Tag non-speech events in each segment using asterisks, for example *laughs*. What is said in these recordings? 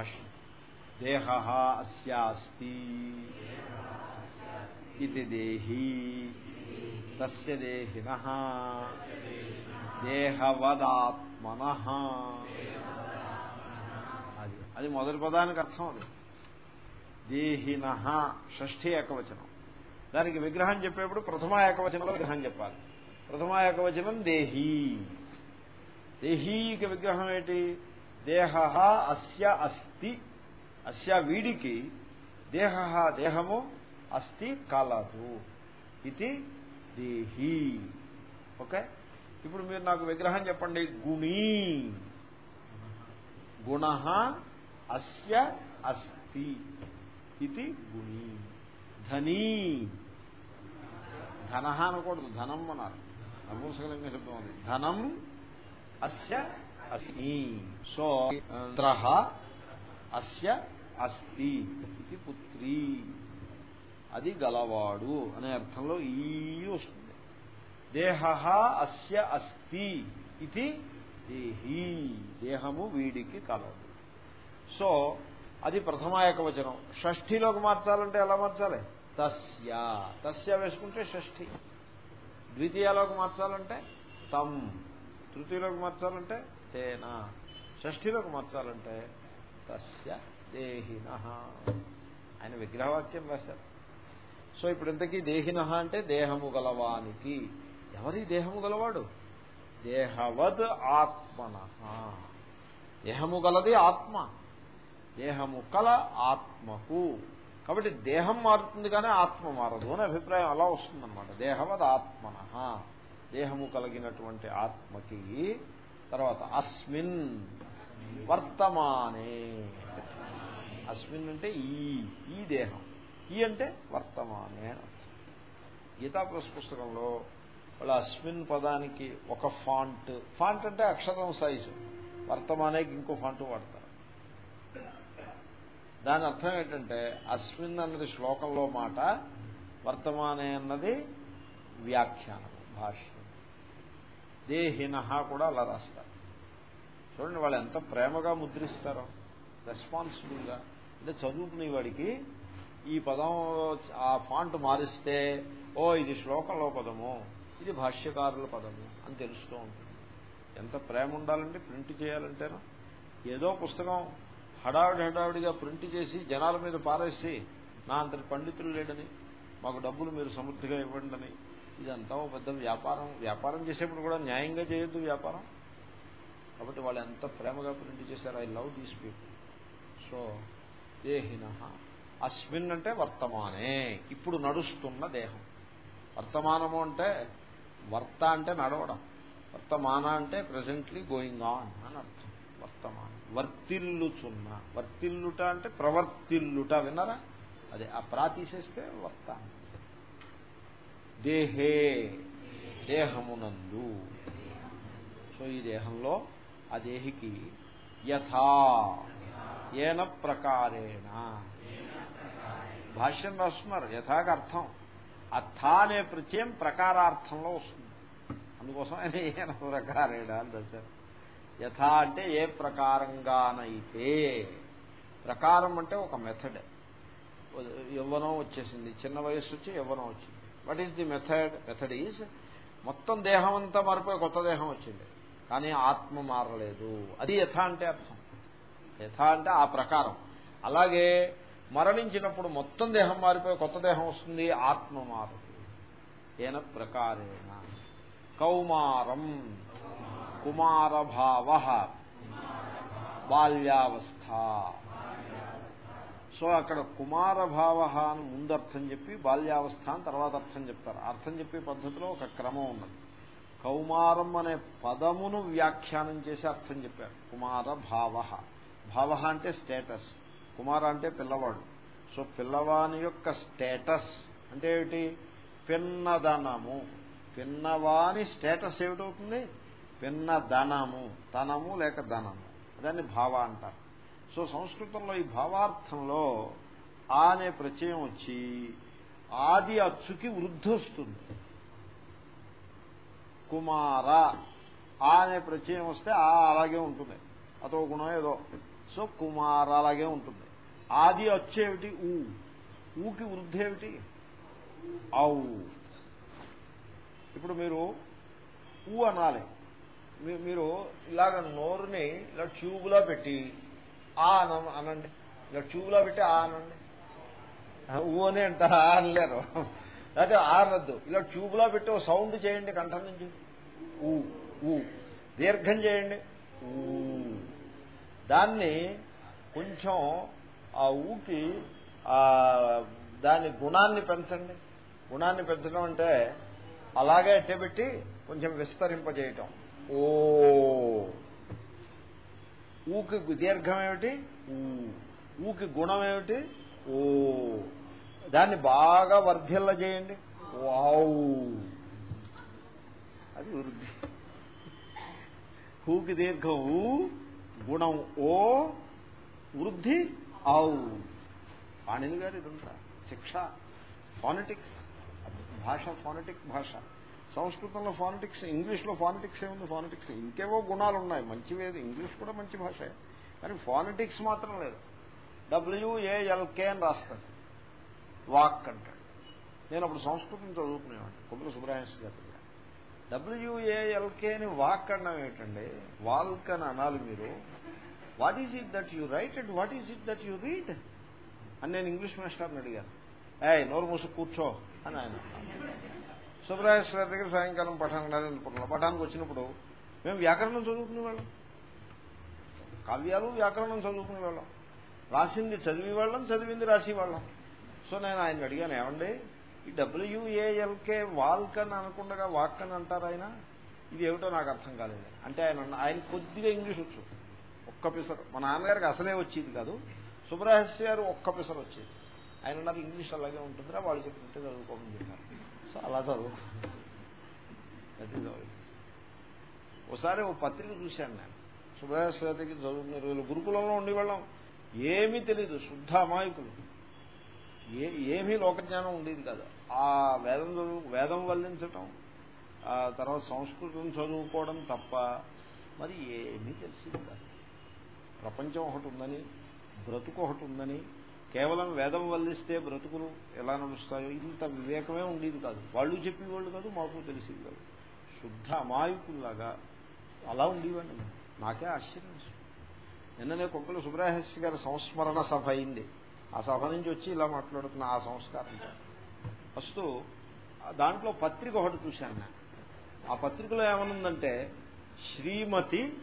భాష్యం. దేహ అస్యాస్తి ఇది దేహీ తస్య దేహిన దేహవదాత్మన అది అది మొదటి పదానికి అర్థం అది. దేహిన షష్ఠీ ఏకవచనం. దానికి విగ్రహం చెప్పేప్పుడు ప్రథమ ఏకవచనంలో విగ్రహం చెప్పాలి. ప్రథమ ఏకవచనం దేహీ. దేహీకి విగ్రహం ఏంటి? దేహ అస్య అస్తి. అస్య వీడికి దేహ దేహము అస్తి కలదు. ఇది దేహీ. ఓకే? ఇప్పుడు మీరు నాకు విగ్రహం చెప్పండి. గుణీ. గుణ అస్య అస్తి. ఇది గుణీ. ధనీ. ధన అనకూడదు. ధనం అన్నారు. నపూంసకలింగ శబ్దం అది ధనం అస్య అస్మి సో పుత్ర అస్య అస్తి ఇది పుత్రి. అది గలవాడు అనే అర్థంలో ఈ వస్తుంది. దేహ అస్య అస్తి ఇది దేహీ. దేహము వీడికి కలదు. సో అది ప్రథమ ఏకవచనం. షష్ఠిలోకి మార్చాలంటే ఎలా మార్చాలి? తస్య. తస్య వేసుకుంటే షష్ఠి. ద్వితీయలోకి మార్చాలంటే తం. తృతీయలోకి మార్చాలంటే తేన? షష్ఠిలోకి మార్చాలంటే తస్య దేహిన ఆయన విగ్రహవాక్యం రాశారు. సో ఇప్పుడు ఇంతకీ దేహిన అంటే దేహము గలవానికి. ఎవరి దేహము గలవాడు? దేహవద్ ఆత్మన. దేహము గలది ఆత్మ. దేహము కల ఆత్మకు. కాబట్టి దేహం మారుతుంది కానీ ఆత్మ మారదు అనే అభిప్రాయం అలా వస్తుందన్నమాట. దేహవద్ ఆత్మన. దేహము కలిగినటువంటి ఆత్మకి తర్వాత అస్మిన్ వర్తమానే. అస్మిన్ అంటే ఈ ఈ దేహం. ఈ అంటే వర్తమానే గీతా ప్లస్ పుస్తకంలో వాళ్ళు అస్మిన్ పదానికి ఒక ఫాంట్. ఫాంట్ అంటే అక్షరం సైజు. వర్తమానేకి ఇంకో ఫాంట్ వాడతారు. దాని అర్థం ఏంటంటే అస్మిన్ అన్నది శ్లోకంలో మాట వర్తమానే అన్నది వ్యాఖ్యానం భాష్య. దేహిన కూడా అలా రాస్తారు. చూడండి వాళ్ళు ఎంత ప్రేమగా ముద్రిస్తారో రెస్పాన్సిబుల్గా అంటే చదువుకునే వాడికి ఈ పదం ఆ ఫాంట్ మారిస్తే ఓ ఇది శ్లోకంలో పదము ఇది భాష్యకారుల పదము అని తెలుస్తూ ఉంటుంది. ఎంత ప్రేమ ఉండాలంటే ప్రింట్ చేయాలంటేనా. ఏదో పుస్తకం హడావిడి హడావిడిగా ప్రింట్ చేసి జనాల మీద పారేసి నా అంతటి పండితులు లేడని మాకు డబ్బులు మీరు సమృద్ధిగా ఇవ్వండి అని ఇదంతా పెద్ద వ్యాపారం. వ్యాపారం చేసేప్పుడు కూడా న్యాయంగా చేయొద్దు వ్యాపారం. కాబట్టి వాళ్ళు ఎంత ప్రేమగా ప్రింట్ చేశారు I love these people so దేహిన అస్మిన్ అంటే వర్తమానే. ఇప్పుడు నడుస్తున్న దేహం. వర్తమానము అంటే వర్త అంటే నడవడం. వర్తమాన అంటే ప్రజెంట్లీ గోయింగ్ ఆన్ అని అర్థం. వర్తమానం. వర్తిల్లుచున్న. వర్తిల్లుట అంటే ప్రవర్తిల్లుట. విన్నారా? అదే ఆ ప్రా తీసేస్తే వర్త దేహే దేహమునందు. సో ఈ దేహంలో ఆ దేహికి యథా ఏన ప్రకారేణ. భాష్యం రాస్తున్నారు యథాకి అర్థం. అర్థ అనే ప్రత్యయం ప్రకారార్థంలో వస్తుంది. అందుకోసం ఆయన ఏన ప్రకారేణ అని రాశారు. యథా అంటే ఏ ప్రకారంగానైతే ప్రకారం అంటే ఒక మెథడ్ యవ్వనం వచ్చేసింది చిన్న వయస్సు వచ్చి యవ్వనం వచ్చింది. What is the method method is మొత్తం దేహం అంతా మారిపోయి కొత్త దేహం వచ్చింది. కానీ ఆత్మ మారలేదు. అది యథ అంటే అర్థం. యథ అంటే ఆ ప్రకారం. అలాగే మరణించినప్పుడు మొత్తం దేహం మారిపోయి కొత్త దేహం వస్తుంది ఆత్మ మారదు ఏన ప్రకారేణ. కౌమారం. కుమారభావ. బాల్యావస్థ. సో అక్కడ కుమారభావ అని ముందు అర్థం చెప్పి బాల్యావస్థ అని తర్వాత అర్థం చెప్తారు. అర్థం చెప్పే పద్ధతిలో ఒక క్రమం ఉన్నది. కౌమారం అనే పదమును వ్యాఖ్యానం చేసి అర్థం చెప్పారు. కుమార భావ భావ అంటే స్టేటస్. కుమార అంటే పిల్లవాడు. సో పిల్లవాని యొక్క స్టేటస్ అంటే ఏమిటి? పిన్నదనము. పిన్నవాని స్టేటస్ ఏమిటవుతుంది? పిన్నదనము. తనము లేక ధనము. దాన్ని భావ అంటారు. సో సంస్కృతంలో ఈ భావార్థంలో ఆ అనే ప్రత్యయం వచ్చి ఆది అచ్చుకి వృద్ధి వస్తుంది కుమార ఆ అనే ప్రత్యయం వస్తే ఆ అలాగే ఉంటుంది. అతో గుణం ఏదో. సో కుమార అలాగే ఉంటుంది. ఆది వచ్చేమిటి ఊ. ఊకి వృద్ధి ఏమిటి ఔ. ఇప్పుడు మీరు ఊ అనాలి. మీరు ఇలాగ నోరుని ఇలా ట్యూబ్లో పెట్టి ఆ అనండి ఇలా ట్యూబ్లో పెట్టి ఆ అనండి ఊ అని అంట అనలేరు. లేకపోతే ఆరద్దు. ఇలా ట్యూబ్లో పెట్టి ఒక సౌండ్ చేయండి కంఠం నుంచి. ఊ ఊ. దీర్ఘం చేయండి. ఊ. దాన్ని కొంచెం ఆ ఊకి దాని గుణాన్ని పెంచండి. గుణాన్ని పెంచడం అంటే అలాగే ఎట్టబెట్టి కొంచెం విస్తరింపజేయటం. ఓ. ఊకి దీర్ఘం ఏమిటి ఊకి గుణం ఏమిటి ఓ దాన్ని బాగా వర్ధిల్ల చేయండి. వావ్. అది వృద్ధి. హూకి దీర్ఘం ఊ గుణం ఓ వృద్ధి ఔ. పాణిని గారు ఇదంతా. శిక్ష. ఫానటిక్స్. భాష ఫానటిక్ భాష. సంస్కృతంలో ఫానటిక్స్ ఇంగ్లీష్లో ఫానటిక్స్ ఏముంది? ఫానటిక్స్ ఇంకేవో గుణాలు ఉన్నాయి మంచివేది ఇంగ్లీష్ కూడా మంచి భాషే. కానీ ఫానటిక్స్ మాత్రం లేదు. డబ్ల్యూఏఎల్కే అని రాస్తాడు. వాక్ అంటాడు. నేను అప్పుడు సంస్కృతం చదువుకునేవాడిని. కొబ్బరి సుబ్రహ్మణ్య గారి డబ్ల్యూఏఎల్కే అని వాక్ అనడం ఏమిటండి? వాల్క్ అని అనాలి మీరు. What is it that you write and what is it that you read? అని నేను ఇంగ్లీష్ మాస్టర్ని అడిగాను. ఏ నోరు మూసు కూర్చో అని ఆయన సుబ్రహేశ్వర దగ్గర సాయంకాలం పఠానికి నరేంద్రపురంలో పఠానికి వచ్చినప్పుడు మేము వ్యాకరణం చదువుకునే వాళ్ళం. కావ్యాలు వ్యాకరణం చదువుకునే వాళ్ళం. రాసింది చదివి వాళ్ళం చదివింది రాసేవాళ్ళం సో నేను ఆయన అడిగాను ఏమండి ఈ డబ్ల్యూఏఎల్కే వాల్క్ అని అనకుండా వాక్ అని అంటారు ఆయన? ఇది ఏమిటో నాకు అర్థం కాలేదు. అంటే ఆయన ఆయన కొద్దిగా ఇంగ్లీష్ వచ్చు. ఒక్క పిసర్. మా నాన్నగారికి అసలే వచ్చేది కాదు. సుబ్రహస్య గారు ఒక్క పిసర్ వచ్చేది. ఆయన అన్నారు ఇంగ్లీష్ అలాగే ఉంటుందిరా వాళ్ళు చెప్పినట్టే చదువుకోమని చెప్పారు. సో అలా చదువు. ఒకసారి ఓ పత్రిక చూశాను నేను. సుబ్రహస్య చదువుకునే రోజులు గురుకులంలో ఉండేవాళ్ళం. ఏమీ తెలియదు శుద్ధ అమాయకులు. ఏ ఏమీ లోకజ్ఞానం ఉండేది కాదు. ఆ వేదం చదువు వేదం వల్లించటం ఆ తర్వాత సంస్కృతం చదువుకోవడం తప్ప మరి ఏమీ తెలిసింది కాదు. ప్రపంచం ఒకటి ఉందని బ్రతుకు ఒకటి ఉందని కేవలం వేదం వల్లిస్తే బ్రతుకులు ఎలా నడుస్తాయో ఇంత వివేకమే ఉండేది కాదు. వాళ్ళు చెప్పేవాళ్ళు కాదు మాకు తెలిసేది కాదు. శుద్ధ అమాయకుల్లాగా అలా ఉండేవాడిని నాకే ఆశ్చర్యం నిన్ననే కుక్కల సుబ్రహ్మణ్య గారి సంస్మరణ సభ అయింది. ఆ సభ నుంచి వచ్చి ఇలా మాట్లాడుతున్న ఆ సంస్కారం. ఫస్ట్ దాంట్లో పత్రిక ఒకటి చూశాను నేను. ఆ పత్రికలో ఏమనుందంటే శ్రీమతి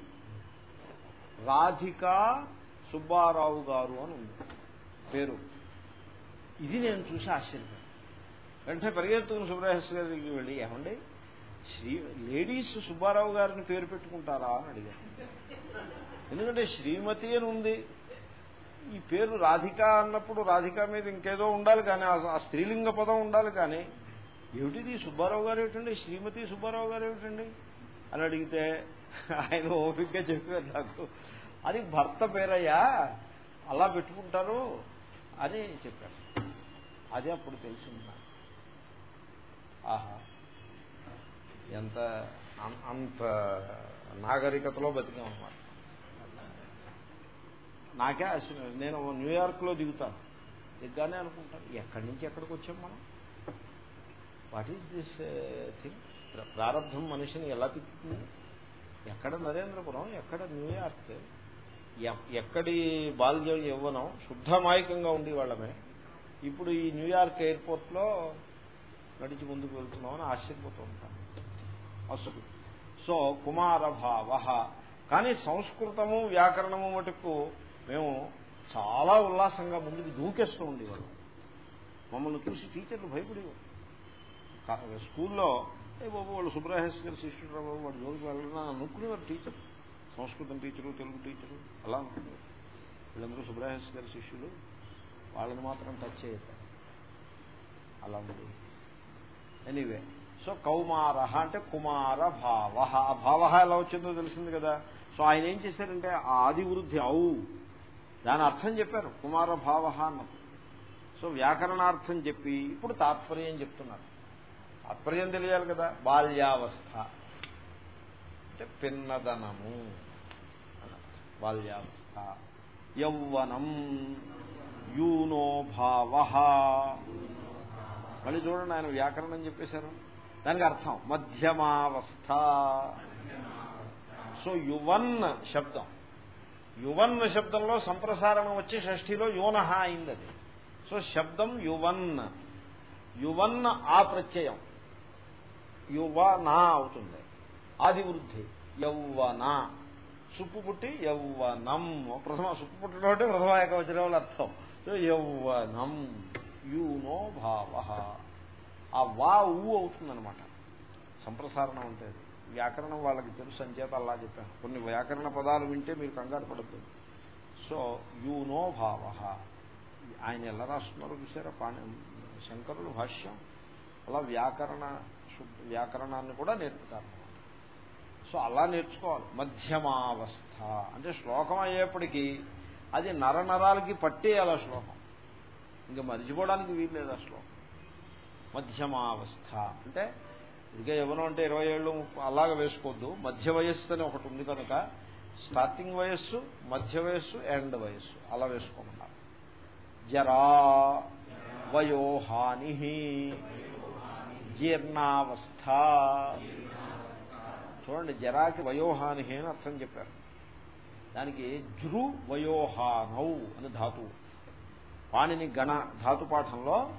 రాధికా సుబ్బారావు గారు అని ఉంది. పేరు. ఇది నేను చూసి ఆశ్చర్యపోయాను వెంటనే పరిగెత్తుకుని సుబ్రహస్ గారి దగ్గరికి వెళ్ళి ఏమండి శ్రీ లేడీస్ సుబ్బారావు గారిని పేరు పెట్టుకుంటారా? అని అడిగాను. ఎందుకంటే శ్రీమతి అని ఉంది. ఈ పేరు రాధిక అన్నప్పుడు రాధిక మీద ఇంకేదో ఉండాలి కానీ ఆ స్త్రీలింగ పదం ఉండాలి కానీ ఏమిటిది? సుబ్బారావు గారు ఏమిటండి? శ్రీమతి సుబ్బారావు గారు ఏమిటండి? అని అడిగితే ఆయన ఓపికగా చెప్పారు నాకు. అది భర్త పేరయ్యా. అలా పెట్టుకుంటారు. అని చెప్పారు అదే అప్పుడు తెలిసింది? ఆహా. ఎంత అంత నాగరికతలో బతికామన్నమాట. నాకే నేను న్యూయార్క్లో దిగుతాను దిగ్గానే అనుకుంటాను ఎక్కడి నుంచి ఎక్కడికి వచ్చాం మనం? వాట్ ఈస్ దిస్ థింగ్ ప్రారంభం మనిషిని ఎలా తిప్పుతుంది? ఎక్కడ నరేంద్రపురం? ఎక్కడ న్యూయార్క్? ఎక్కడి బాల్యం శుద్ధ శుద్ధమాయకంగా ఉండేవాళ్ళమే. ఇప్పుడు ఈ న్యూయార్క్ ఎయిర్పోర్ట్లో నడిచి ముందుకు వెళ్తున్నామని ఆశ్చర్యపోతూ ఉంటాను అసలు. సో కుమారభావ. కానీ సంస్కృతము వ్యాకరణము మటుకు మేము చాలా ఉల్లాసంగా ముందుకు దూకేస్తూ ఉండేవాళ్ళం. మమ్మల్ని చూసి టీచర్లు భయపడేవారు. స్కూల్లో ఏ బాబు వాళ్ళు సుబ్రహేశ్వర శిష్యుడు బాబు వాడు జోలికి వెళ్ళడం అనుకునేవారు టీచర్ సంస్కృతం టీచరు తెలుగు టీచరు అలా అనుకునేవారు వీళ్ళందరూ సుబ్రహేష్ గారి శిష్యులు. వాళ్ళని మాత్రం టచ్ చేయదు అలా ఉంది ఎనీవే సో కౌమార అంటే కుమార భావ ఆ భావ ఎలా వచ్చిందో తెలిసింది కదా. సో ఆయన ఏం చేశారంటే ఆ ఆది వృద్ధి అవు దాని అర్థం చెప్పారు కుమార భావ అన్నప్పుడు. సో వ్యాకరణార్థం చెప్పి ఇప్పుడు తాత్పర్యం చెప్తున్నారు. తాత్పర్యం తెలియాలి కదా. బాల్యావస్థ. అంటే పిన్నదనము. బాల్యావస్థ. యౌవనం యూనోభావ మళ్ళీ చూడండి ఆయన వ్యాకరణం చెప్పేశారు. దానికి అర్థం మధ్యమావస్థ. సో యువన్ శబ్దం. యువన్ శబ్దంలో సంప్రసారణం వచ్చి షష్ఠిలో యోనహ అయింది అది సో శబ్దం యువన్. యువన్ ఆ ప్రత్యయం యువనా అవుతుంది. ఆది వృద్ధి యౌవన. సుప్పు పుట్టి యౌవనం ప్రథమ సుప్పు పుట్టడం అంటే ప్రథమ ఏకవచనం అర్థం. సో యౌవనం యూనో భావ. ఆ వా ఊ అవుతుందనమాట సంప్రసారణం అంటే వ్యాకరణం వాళ్ళకి తెలుసు అంచేత అలా చెప్పాను. కొన్ని వ్యాకరణ పదాలు వింటే మీరు కంగారు పడద్దు. సో యూనో భావ. ఆయన ఎలా రాస్తున్నారు చూసారా? పాణి శంకరులు భాష్యం. అలా వ్యాకరణ వ్యాకరణాన్ని కూడా నేర్పుతారు. సో అలా నేర్చుకోవాలి. మధ్యమావస్థ. అంటే శ్లోకం అయ్యేప్పటికీ అది నరనరాలకి పట్టేయాలి ఆ శ్లోకం? ఇంకా మర్చిపోవడానికి వీల్లేదు ఆ శ్లోకం? మధ్యమావస్థ. అంటే ఇదిగే ఎవరు అంటే ఇరవై ఏళ్ళు అలాగ వేసుకోవద్దు మధ్య వయస్సు అని ఒకటి ఉంది కనుక స్టార్టింగ్ వయస్సు మధ్య వయస్సు ఎండ్ వయస్సు. అలా వేసుకోమన్నారు. జరా వయోహాని జీర్ణావస్థ. చూడండి జరాకి వయోహాని అని అర్థం చెప్పారు. దానికి జృ వయోహానౌ అని ధాతువు పాణిని గణ ధాతు పాఠంలో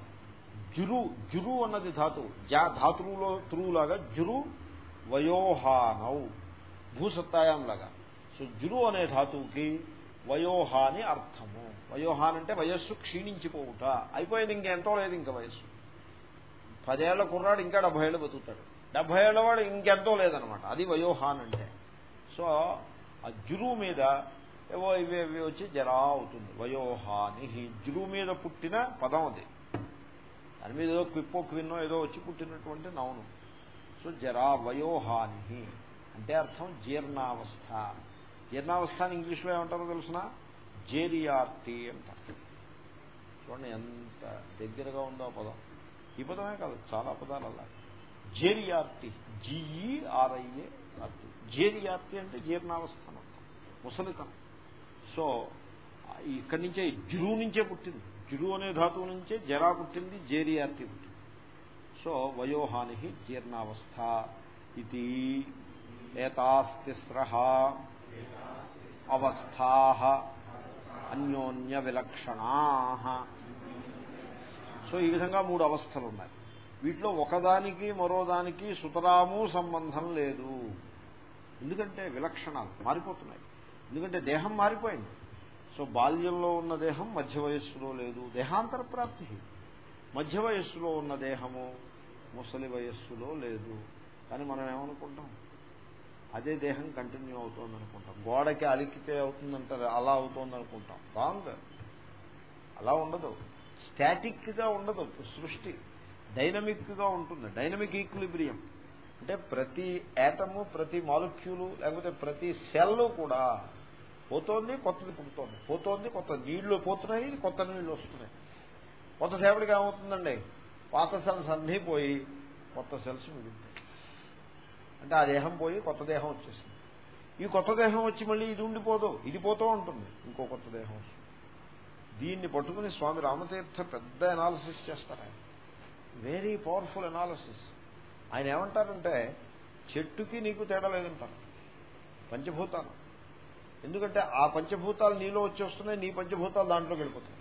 జురు జురు అన్నది ధాతువు జా ధాతువులో తురువులాగా జురు వయోహానౌ. భూసత్తాయం లాగా సో జురు అనే ధాతువుకి వయోహాని అర్థము. వయోహాన్ అంటే వయస్సు క్షీణించిపోవుట. అయిపోయింది ఇంకెంతో లేదు ఇంకా వయస్సు. పదేళ్ళ కుర్రాడు ఇంకా డెబ్బై ఏళ్ళు బతుకుతాడు. డెబ్బై ఏళ్ళ వాడు ఇంకెంతో లేదనమాట. అది వయోహాన్ అంటే. సో ఆ జురువు మీద ఏవో ఇవి ఇవి వచ్చి జరా అవుతుంది. వయోహాని జురువు మీద పుట్టిన పదం అది. దాని మీద ఏదో క్విప్పో క్విన్నో ఏదో వచ్చి పుట్టినటువంటి నౌను. సో జరా వయోహాని అంటే అర్థం జీర్ణావస్థ. జీర్ణావస్థ అని ఇంగ్లీష్లో ఏమంటారో తెలుసిన? జేరియార్టీ అంటారు. చూడండి ఎంత దగ్గరగా ఉందో పదం. ఈ పదమే కాదు చాలా పదాలు అలా. జేరియార్టీ జీఈఆర్ఐఏ ఆర్టీ జేరియార్టీ అంటే జీర్ణావస్థనం ముసలితనం. సో ఇక్కడి నుంచే జురు నుంచే పుట్టింది. జురు అనే ధాతువు నుంచే జరా పుట్టింది జేరియార్టీ పుట్టింది. సో వయోహాని జీర్ణావస్థ ఇది. ఏతాస్తిస్ర అవస్థా అన్యోన్య విలక్షణా సో ఈ విధంగా మూడు అవస్థలు ఉన్నాయి వీటిలో ఒకదానికి మరోదానికి సుతరాము సంబంధం లేదు. ఎందుకంటే విలక్షణాలు మారిపోతున్నాయి. ఎందుకంటే దేహం మారిపోయింది. సో బాల్యంలో ఉన్న దేహం మధ్య వయస్సులో లేదు. దేహాంతర ప్రాప్తి. మధ్య వయస్సులో ఉన్న దేహము ముసలి వయస్సులో లేదు. కానీ మనం ఏమనుకుంటాం? అదే దేహం కంటిన్యూ అవుతోంది అనుకుంటాం గోడకి అలికితే అవుతుందంటారు అలా అవుతోంది అనుకుంటాం రాంగ్. అలా ఉండదు. స్టాటిక్గా ఉండదు. సృష్టి. డైనమిక్గా ఉంటుంది డైనమిక్ ఈక్విలిబ్రియం. అంటే ప్రతి యాటము ప్రతి మాలిక్యూలు లేకపోతే ప్రతి సెల్ కూడా పోతోంది కొత్తది పుడుతోంది. పోతోంది కొత్త నీళ్ళు పోతున్నాయి కొత్త నీళ్ళు వస్తున్నాయి. కొత్త సేపటికి ఏమవుతుందండి? పాత సెల్స్ అన్నీ పోయి కొత్త సెల్స్ మిగులుతాయి అంటే ఆ దేహం పోయి కొత్త దేహం వచ్చేసింది. ఈ కొత్త దేహం వచ్చి మళ్ళీ ఇది ఉండిపోదు ఇది పోతూ ఉంటుంది ఇంకో కొత్త దేహం వస్తుంది. దీన్ని పట్టుకుని స్వామి రామతీర్థ పెద్ద అనాలిసిస్ చేస్తారు ఆయన. వెరీ పవర్ఫుల్ ఎనాలిసిస్ ఆయన ఏమంటారంటే చెట్టుకి నీకు తేడా లేదంటారు. పంచభూతాలు. ఎందుకంటే ఆ పంచభూతాలు నీలో వచ్చేస్తున్నాయి నీ పంచభూతాలు దాంట్లో వెళ్ళిపోతాయి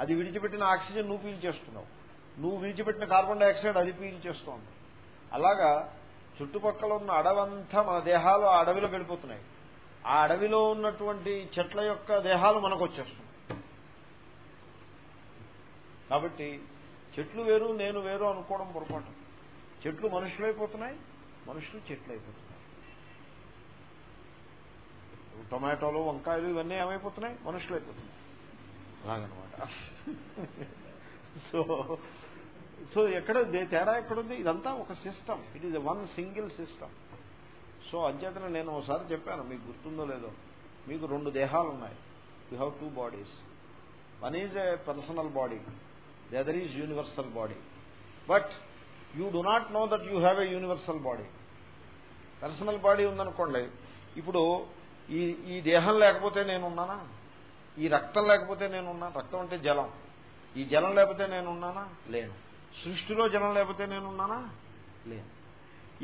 అది విడిచిపెట్టిన ఆక్సిజన్ నువ్వు పీల్చేస్తున్నావు నువ్వు విడిచిపెట్టిన కార్బన్ డైఆక్సైడ్ అది పీల్చేస్తోంది అలాగా చుట్టుపక్కల ఉన్న అడవంతా మన దేహాలు ఆ అడవిలో వెళ్ళిపోతున్నాయి. ఆ అడవిలో ఉన్నటువంటి చెట్ల యొక్క దేహాలు మనకు వచ్చేస్తున్నాయి. కాబట్టి చెట్లు వేరు నేను వేరు అనుకోవడం పొరపాటు. చెట్లు మనుషులు అయిపోతున్నాయి మనుషులు చెట్లు అయిపోతున్నాయి టొమాటోలు వంకాయలు ఇవన్నీ ఏమైపోతున్నాయి? మనుషులు అయిపోతున్నాయి అలాగనమాట. సో సో ఎక్కడ తేడా ఎక్కడుంది? ఇదంతా ఒక system it is one single system so అంచేతన నేను ఒకసారి చెప్పాను మీకు గుర్తుందో లేదో. మీకు రెండు దేహాలు ఉన్నాయి you have two bodies one is a personal body the is universal body but you do not know that you have a universal body personal body ఉందనుకోండి. ఇప్పుడు ఈ ఈ దేహం లేకపోతే నేను ఉన్నానా ఈ రక్తం లేకపోతే నేనున్నా? రక్తం అంటే జలం. ఈ జలం లేకపోతే నేనున్నానా? లేను సృష్టిలో జలం లేకపోతే నేనున్నానా? లేను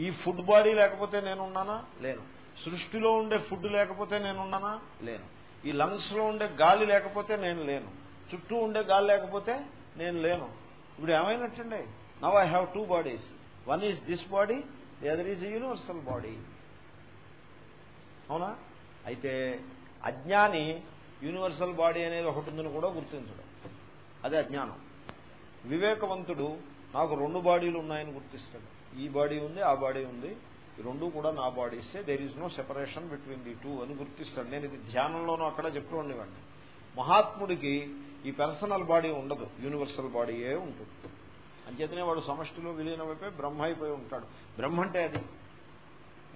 ఈ ఫుడ్ బాడీ లేకపోతే నేనున్నానా? లేను సృష్టిలో ఉండే ఫుడ్ లేకపోతే నేనున్నానా? లేను ఈ లంగ్స్లో ఉండే గాలి లేకపోతే నేను లేను. చుట్టూ ఉండే గాలి లేకపోతే నేను లేను. ఇప్పుడు ఏమైనట్టండి? Now I have two bodies one is this body the other is universal body అవునా? అయితే అజ్ఞాని యూనివర్సల్ బాడీ అనేది ఒకటి ఉందని కూడా గుర్తించడం. అదే అజ్ఞానం. వివేకవంతుడు నాకు రెండు బాడీలు ఉన్నాయని గుర్తిస్తాడు. ఈ బాడీ ఉంది ఆ బాడీ ఉంది. ఈ రెండు కూడా నా బాడీసే there is no separation between the two అని గుర్తిస్తాడు. నేను ఇది ధ్యానంలోనూ అక్కడ చెప్తూ ఉండేవాడిని. మహాత్ముడికి ఈ పర్సనల్ బాడీ ఉండదు యూనివర్సల్ బాడీయే ఉంటుంది. అంచేతనే వాడు సమష్టిలో విలీనమైపోయి బ్రహ్మ అయిపోయి ఉంటాడు. బ్రహ్మ అంటే అది.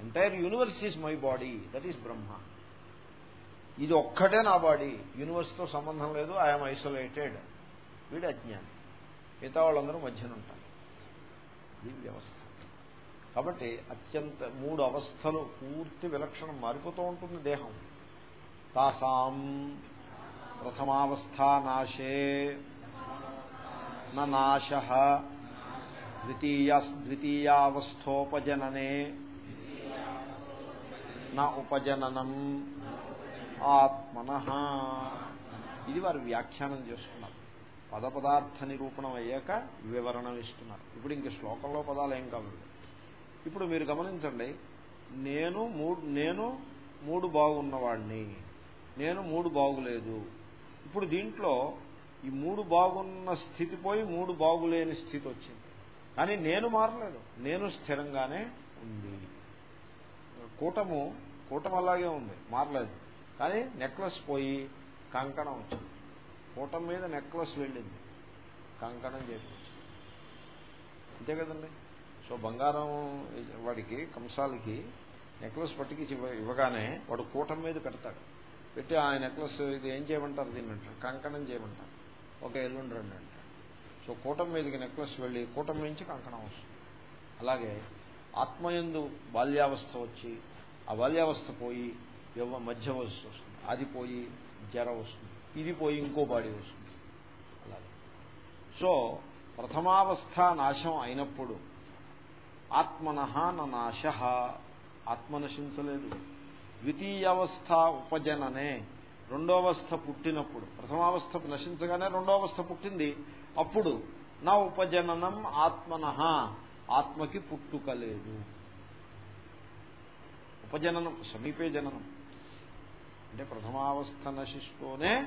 Entire universe is my body that is Brahma. ఇది ఒక్కటే నా బాడీ యూనివర్స్తో సంబంధం లేదు ఐఎమ్ ఐసోలేటెడ్ వీడు అజ్ఞాని. మిగతా వాళ్ళందరూ మధ్యన ఉంటారు. ఇది వ్యవస్థ. కాబట్టి అత్యంత మూడు అవస్థలు పూర్తి విలక్షణం మారిపోతూ ఉంటుంది దేహం. తాసాం ప్రథమావస్థా నాశే నాశ ద్వితీయావస్థోపజననే నా ఉపజననం ఆత్మన ఇది వారు వ్యాఖ్యానం చేస్తున్నారు. పద పదార్థ నిరూపణం అయ్యాక వివరణం ఇస్తున్నారు. ఇప్పుడు ఇంక శ్లోకంలో పదాలు ఏం కావాలి ఇప్పుడు మీరు గమనించండి. నేను మూడు నేను మూడు బాగున్నవాడిని నేను మూడు బాగులేదు. ఇప్పుడు దీంట్లో ఈ మూడు బాగున్న స్థితి పోయి మూడు బాగులేని స్థితి వచ్చింది. కానీ నేను మారలేదు. నేను స్థిరంగానే ఉంది. కూటము కూటం అలాగే ఉంది. మారలేదు. కానీ నెక్లెస్ పోయి కంకణం వచ్చింది. కూటం మీద నెక్లెస్ వెళ్ళింది. కంకణం చేసి అంతే కదండి? సో బంగారం వాడికి కంసాలకి నెక్లెస్ పట్టుకి ఇవ్వగానే వాడు కూటం మీద పెడతాడు పెట్టి ఆ నెక్లెస్ ఇది ఏం చేయమంటారు? దీన్ని అంటారు. కంకణం చేయమంటారు. ఒక ఎల్లుండి రండి అంటారు. సో కూటం మీదకి నెక్లెస్ వెళ్ళి కూటం నుంచి కంకణం వస్తుంది. అలాగే ఆత్మయందు బాల్యావస్థ వచ్చి ఆ బాల్యావస్థ పోయి మధ్య మధ్యవస్థ వస్తుంది. అది పోయి జర వస్తుంది. ఇది పోయి ఇంకో బాడీ వస్తుంది. అలాగే. సో ప్రథమావస్థ నాశం అయినప్పుడు ఆత్మన నాశ. ఆత్మ నశించలేదు. ద్వితీయావస్థ ఉపజననే. రెండోవస్థ పుట్టినప్పుడు. ప్రథమావస్థ నశించగానే రెండోవస్థ పుట్టింది. అప్పుడు నా ఉపజననం ఆత్మన. ఆత్మకి పుట్టుకలేదు ఉపజననం సమీపే జననం. అంటే ప్రథమావస్థ నశిస్తూనే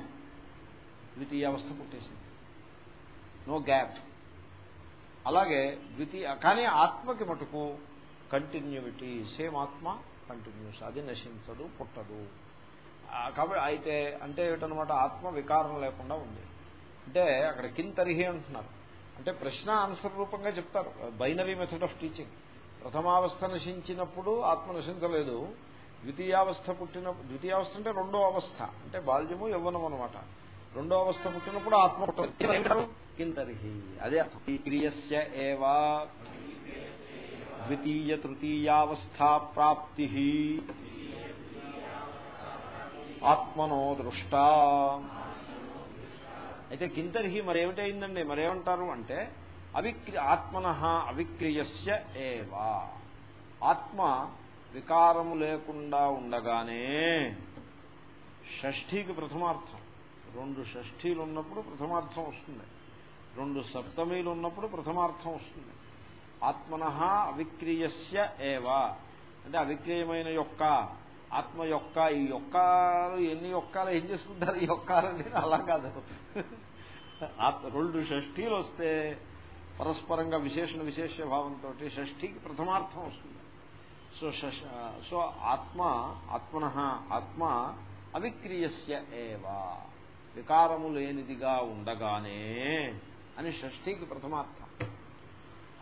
ద్వితీయావస్థ పుట్టేసింది. No gap. అలాగే ద్వితీయ కానీ ఆత్మకి మటుకు కంటిన్యూటీ సేమ్ ఆత్మ కంటిన్యూస్ అది నశించదు పుట్టదు. కాబట్టి అయితే అంటే ఏమిటనమాట ఆత్మ వికారం లేకుండా ఉంది. అంటే అక్కడ కింతరిహి అంటున్నారు. అంటే ప్రశ్న ఆన్సర్ రూపంగా చెప్తారు. బైనరీ మెథడ్ ఆఫ్ టీచింగ్ ప్రథమావస్థ నశించినప్పుడు ఆత్మ నశించలేదు. ద్వితీయావస్థ పుట్టిన ద్వితీయావస్థ అంటే రెండో అవస్థ. అంటే బాల్యము యవ్వనం అనమాట రెండో అవస్థ పుట్టినప్పుడు ఆత్మ కింతరిహి అదే క్రియస్య ఏవా ద్వితీయ తృతీయావస్థా ప్రాప్తి ఆత్మనో దృష్ట అయితే కింతర్హి మరేమిటైందండి మరేమంటారు అంటే అవిక్రి ఆత్మన అవిక్రియస్య ఏవా. ఆత్మ వికారము లేకుండా ఉండగానే షష్ఠీకి ప్రథమార్థం. రెండు షష్ఠీలు ఉన్నప్పుడు ప్రథమార్థం వస్తుంది. రెండు సప్తమీలు ఉన్నప్పుడు ప్రథమార్థం వస్తుంది. ఆత్మన అవిక్రీయస్య ఏవ. అంటే అవిక్రీయమైన యొక్క ఆత్మ యొక్క ఈ యొక్కలు ఎన్ని యొక్కలు ఏం చేసుకుంటారు? ఈ యొక్కాలని అలా కాదు. రెండు షష్ఠీలు వస్తే పరస్పరంగా విశేషణ విశేష భావంతో షష్ఠీకి ప్రథమార్థం వస్తుంది. సో సో ఆత్మ ఆత్మన ఆత్మ అవిక్రీయస్య ఏవా. వికారము లేనిదిగా ఉండగానే అని షష్ఠీకి ప్రథమార్థం.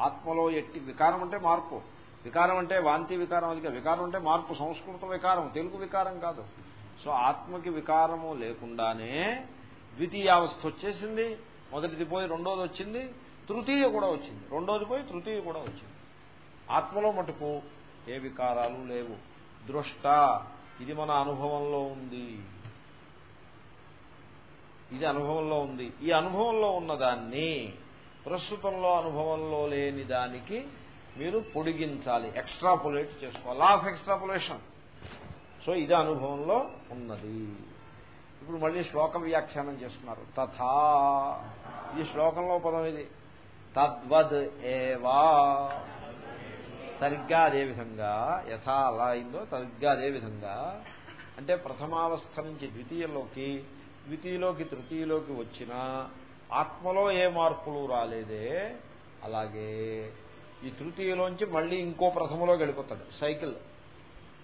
ఆత్మలో ఎట్టి వికారం అంటే మార్పు. వికారం అంటే వాంతి వికారం అది వికారం అంటే మార్పు. సంస్కృత వికారం తెలుగు వికారం కాదు. సో ఆత్మకి వికారము లేకుండానే ద్వితీయావస్థ వచ్చేసింది. మొదటిది పోయి రెండోది వచ్చింది. తృతీయ కూడా వచ్చింది. రెండోది పోయి తృతీయ కూడా వచ్చింది. ఆత్మలో మటుకు ఏ వికారాలు లేవు. దృష్ట. ఇది మన అనుభవంలో ఉంది. ఇది అనుభవంలో ఉంది. ఈ అనుభవంలో ఉన్నదాన్ని ప్రస్తుతంలో అనుభవంలో లేని దానికి మీరు పొడిగించాలి ఎక్స్ట్రాపులేట్ చేసుకోవాలి. లా ఆఫ్ ఎక్స్ట్రాపులేషన్ సో ఇది అనుభవంలో ఉన్నది. ఇప్పుడు మళ్ళీ శ్లోక వ్యాఖ్యానం చేస్తున్నారు. తథా. ఈ శ్లోకంలో పదం ఇది. తద్వద్ ఏవా. సరిగ్గా అదేవిధంగా యథా అలా అయిందో సరిగ్గా అదేవిధంగా అంటే ప్రథమావస్థ నుంచి ద్వితీయలోకి ద్వితీయలోకి తృతీయలోకి వచ్చిన ఆత్మలో ఏ మార్పులు రాలేదే అలాగే ఈ తృతీయలోంచి మళ్ళీ ఇంకో ప్రథమలో గడిపోతాడు సైకిల్.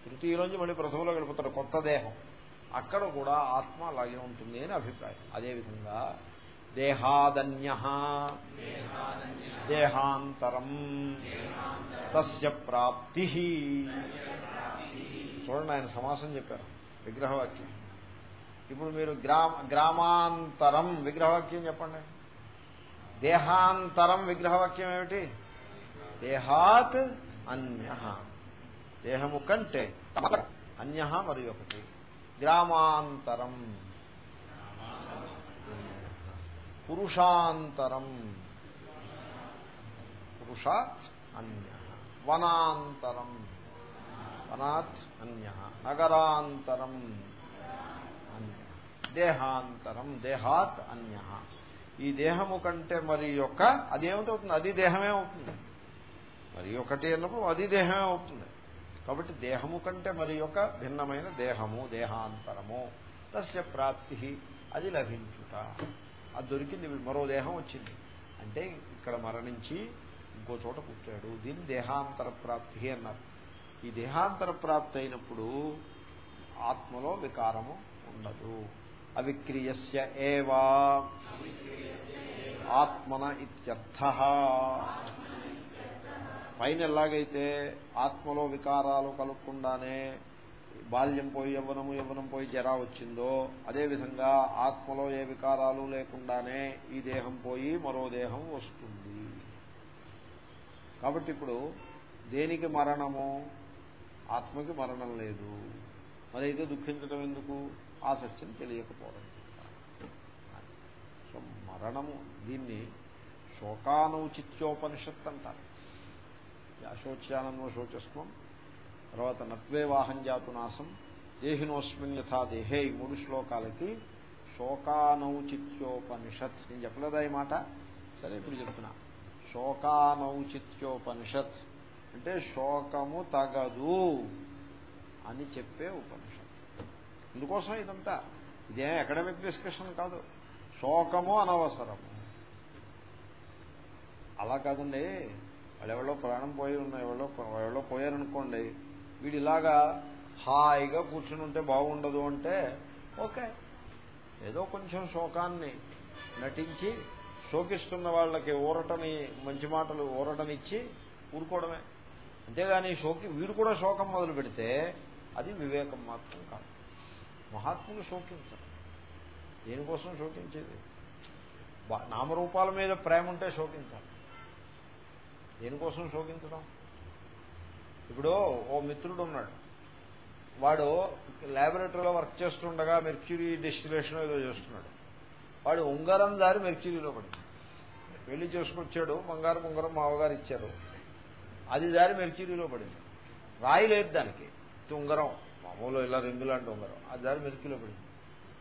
తృతీయలోంచి మళ్ళీ ప్రథమలో గడిపోతాడు కొత్త దేహం. అక్కడ కూడా ఆత్మ అలాగే ఉంటుంది అని అభిప్రాయం. అదేవిధంగా దేహాదన్య. దేహాంతరం. తస్య ప్రాప్తి. చూడండి ఆయన సమాసం చెప్పారు విగ్రహవాక్యం. ఇప్పుడు మీరు గ్రామ గ్రామాంతరం విగ్రహవాక్యం చెప్పండి. దేహాంతరం విగ్రహవాక్యం ఏమిటి? దేహాత్ అన్య దేహము కంటే అన్య మరి ఒకటి. గ్రామాంతరం. పురుషాంతరం. పురుషాత్ అన్య వనాంతరం. వనాత్ అన్య నగరాంతరం. దేహాంతరం దేహాత్ అన్య. ఈ దేహము కంటే మరి యొక్క అదేమిటవుతుంది? అది దేహమే అవుతుంది. మరి ఒకటి అన్నప్పుడు అది దేహమే అవుతుంది. కాబట్టి దేహము కంటే మరి యొక్క భిన్నమైన దేహము దేహాంతరము తస్య ప్రాప్తి అది లభించుట. అది దొరికింది మరో దేహం వచ్చింది. అంటే ఇక్కడ మరణించి ఇంకో చోట పుట్టాడు. దీన్ని దేహాంతర ప్రాప్తి అన్నారు. ఈ దేహాంతర ప్రాప్తి అయినప్పుడు ఆత్మలో వికారము ఉండదు. అవిక్రియస్య ఏవా? ఆత్మన ఇత్యర్థ. పైన ఎలాగైతే ఆత్మలో వికారాలు కలగకుండానే బాల్యం పోయి యవ్వనము యవ్వనం పోయి జరా వచ్చిందో అదేవిధంగా ఆత్మలో ఏ వికారాలు లేకుండానే ఈ దేహం పోయి మరో దేహం వస్తుంది. కాబట్టి ఇప్పుడు దేనికి మరణము? ఆత్మకి మరణం లేదు. మరైతే దుఃఖించడం ఎందుకు? ఆ సత్యం తెలియకపోవడం సో మరణము దీన్ని శోకానౌచిత్యోపనిషత్ అంటారు అశోచ్యానందో శోచస్వం తర్వాత నత్వే వాహం జాతు దేహినోస్మిన్ యథా దేహే ఈ మూడు శ్లోకాలకి శోకానౌచిత్యోపనిషత్. నేను చెప్పలేదా ఈ మాట? సరే ఇప్పుడు చెప్తున్నా. శోకానౌచిత్యోపనిషత్ అంటే శోకము తగదు అని చెప్పే ఉపనిషత్ ఇందుకోసం ఇదంతా. ఇదేం అకాడమిక్ డిస్కషన్ కాదు. శోకము అనవసరము అలా కాదండి. వాళ్ళెవరో ప్రాణం పోయి ఉన్న ఎవరో ఎవరో పోయారనుకోండి వీడు ఇలాగా హాయిగా కూర్చుని ఉంటే బాగుండదు అంటే ఓకే. ఏదో కొంచెం శోకాన్ని నటించి శోకిస్తున్న వాళ్ళకి ఊరటని మంచి మాటలు ఊరటనిచ్చి ఊరుకోవడమే. అంతేగాని శోకి వీడు కూడా శోకం మొదలు పెడితే అది వివేకం మాత్రం కాదు. మహాత్ములు శోకించరు. దేనికోసం శోకించేది? నామరూపాల మీద ప్రేమ ఉంటే శోకించాలి. దేనికోసం శోకించడం? ఇప్పుడు ఓ మిత్రుడు ఉన్నాడు వాడు ల్యాబొరేటరీలో వర్క్ చేస్తుండగా మెర్క్యూరీ డిస్టిలేషన్ ఏదో చేస్తున్నాడు. వాడు ఉంగరం దారి మెర్క్యూరీలో పడింది. పెళ్ళి చేసుకొచ్చాడు బంగారం ఉంగరం మామగారు ఇచ్చారు. అది దారి మెర్క్యూరీలో పడింది. రాయి లేదు దానికి. ఉంగరం. మామూలు ఇలా రింగు లాంటి ఉన్నారు. అది దారి మెర్క్యూలో పడింది.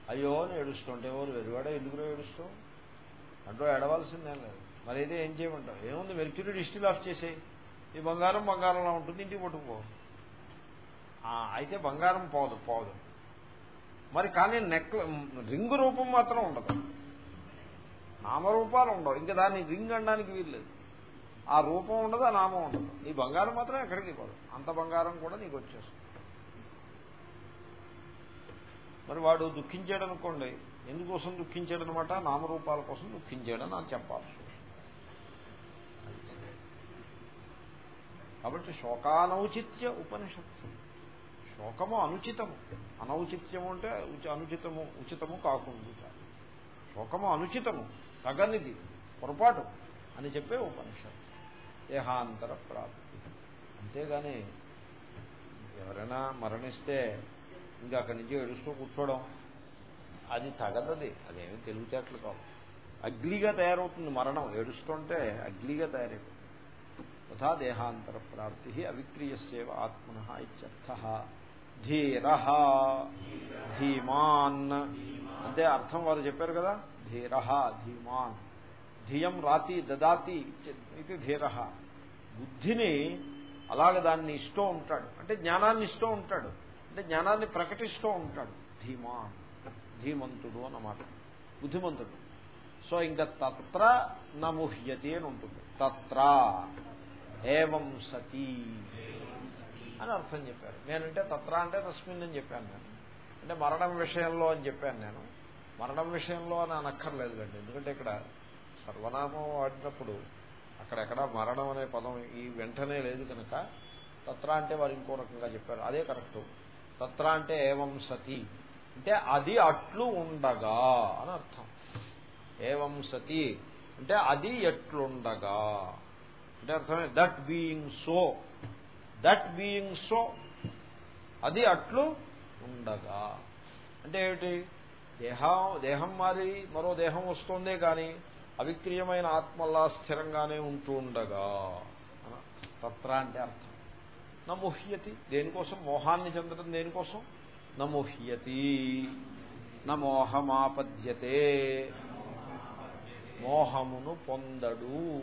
అయ్యో అని ఏడుస్తుంటే ఎవరు వెరివాడే ఎందుకులో ఏడుస్తాం? అంటూ ఏడవలసిందేం లేదు. మరి అయితే ఏం చేయమంటావు? ఏముంది? మెర్క్యూరీ డిస్టిల్ ఆఫ్ చేసేయి. ఈ బంగారం బంగారంలో ఉంటుంది ఇంటికి పట్టుకుపో. అయితే బంగారం పోదు పోదు. మరి కానీ నెక్ రింగు రూపం మాత్రం ఉండదు. నామరూపాలు ఉండవు. ఇంకా దాన్ని రింగ్ అనడానికి వీల్లేదు ఆ రూపం ఉండదు ఆ నామం ఉండదు. నీ బంగారం మాత్రం ఎక్కడికి పోదు. అంత బంగారం కూడా నీకు వచ్చేస్తుంది. మరి వాడు దుఃఖించాడు అనుకోండి ఎందుకోసం దుఃఖించాడు అనమాట నామరూపాల కోసం దుఃఖించాడని అని చెప్పాల్సి కాబట్టి శోకానౌచిత్య ఉపనిషత్తు. శోకము అనుచితము. అనౌచిత్యము అంటే అనుచితము ఉచితము కాకుండా. శోకము అనుచితము తగనిది పొరపాటు అని చెప్పే ఉపనిషత్తు. దేహాంతర ప్రాప్తి. అంతేగాని ఎవరైనా మరణిస్తే ఇంకా అక్కడి నుంచి ఏడుస్తూ కూర్చోవడం అది తగదది. అదేమి తెలివితేటలు కావు. అగ్లీగా తయారవుతుంది మరణం. ఏడుస్తుంటే అగ్లీగా తయారైపోతుంది. తథా దేహాంతర ప్రాప్తి అవిక్రీయస్యవ ఆత్మన ఇత్యర్థ. ధీర. ధీమాన్. అంటే అర్థం వారు చెప్పారు కదా? ధీర ధీమాన్. ధియం రాతి దదాతి ఇది ధీర. బుద్ధిని అలాగ దాన్ని ఇష్టం ఉంటాడు. అంటే జ్ఞానాన్ని ఇష్టం ఉంటాడు. అంటే జ్ఞానాన్ని ప్రకటిస్తూ ఉంటాడు. ధీమా ధీమంతుడు అన్నమాట బుద్ధిమంతుడు. సో ఇంకా తత్ర నముహ్యతి అని ఉంటుంది. తత్ర ఏవం సతీ అని అర్థం చెప్పారు నేనంటే తత్ర అంటే తస్మిన్ అని చెప్పాను నేను. అంటే మరణం విషయంలో అని చెప్పాను నేను. మరణం విషయంలో అని అనక్కర్లేదు కండి ఎందుకంటే ఇక్కడ సర్వనామం వాడినప్పుడు అక్కడెక్కడ మరణం అనే పదం ఈ వెంటనే లేదు కనుక తత్ర అంటే వారు ఇంకో రకంగా చెప్పారు. అదే కరెక్ట్. తత్ర అంటే ఏవం సతి. అంటే అది అట్లు ఉండగా అని అర్థం. ఏవం సతి అంటే అది ఎట్లుండగా. అంటే అర్థమే that being so that being so అది అట్లు ఉండగా. అంటే ఏమిటి? దేహం దేహం మారి మరో దేహం వస్తుందే కానీ అవిక్రీయమైన ఆత్మల్లా స్థిరంగానే ఉంటూ ఉండగా. తత్ర అంటే అర్థం. నమోహ్యతి దేనికోసం? మోహాన్ని చెందడం దేనికోసం? నమోహ్యతి నమోహమాపద్యతే. మోహమును పొందడు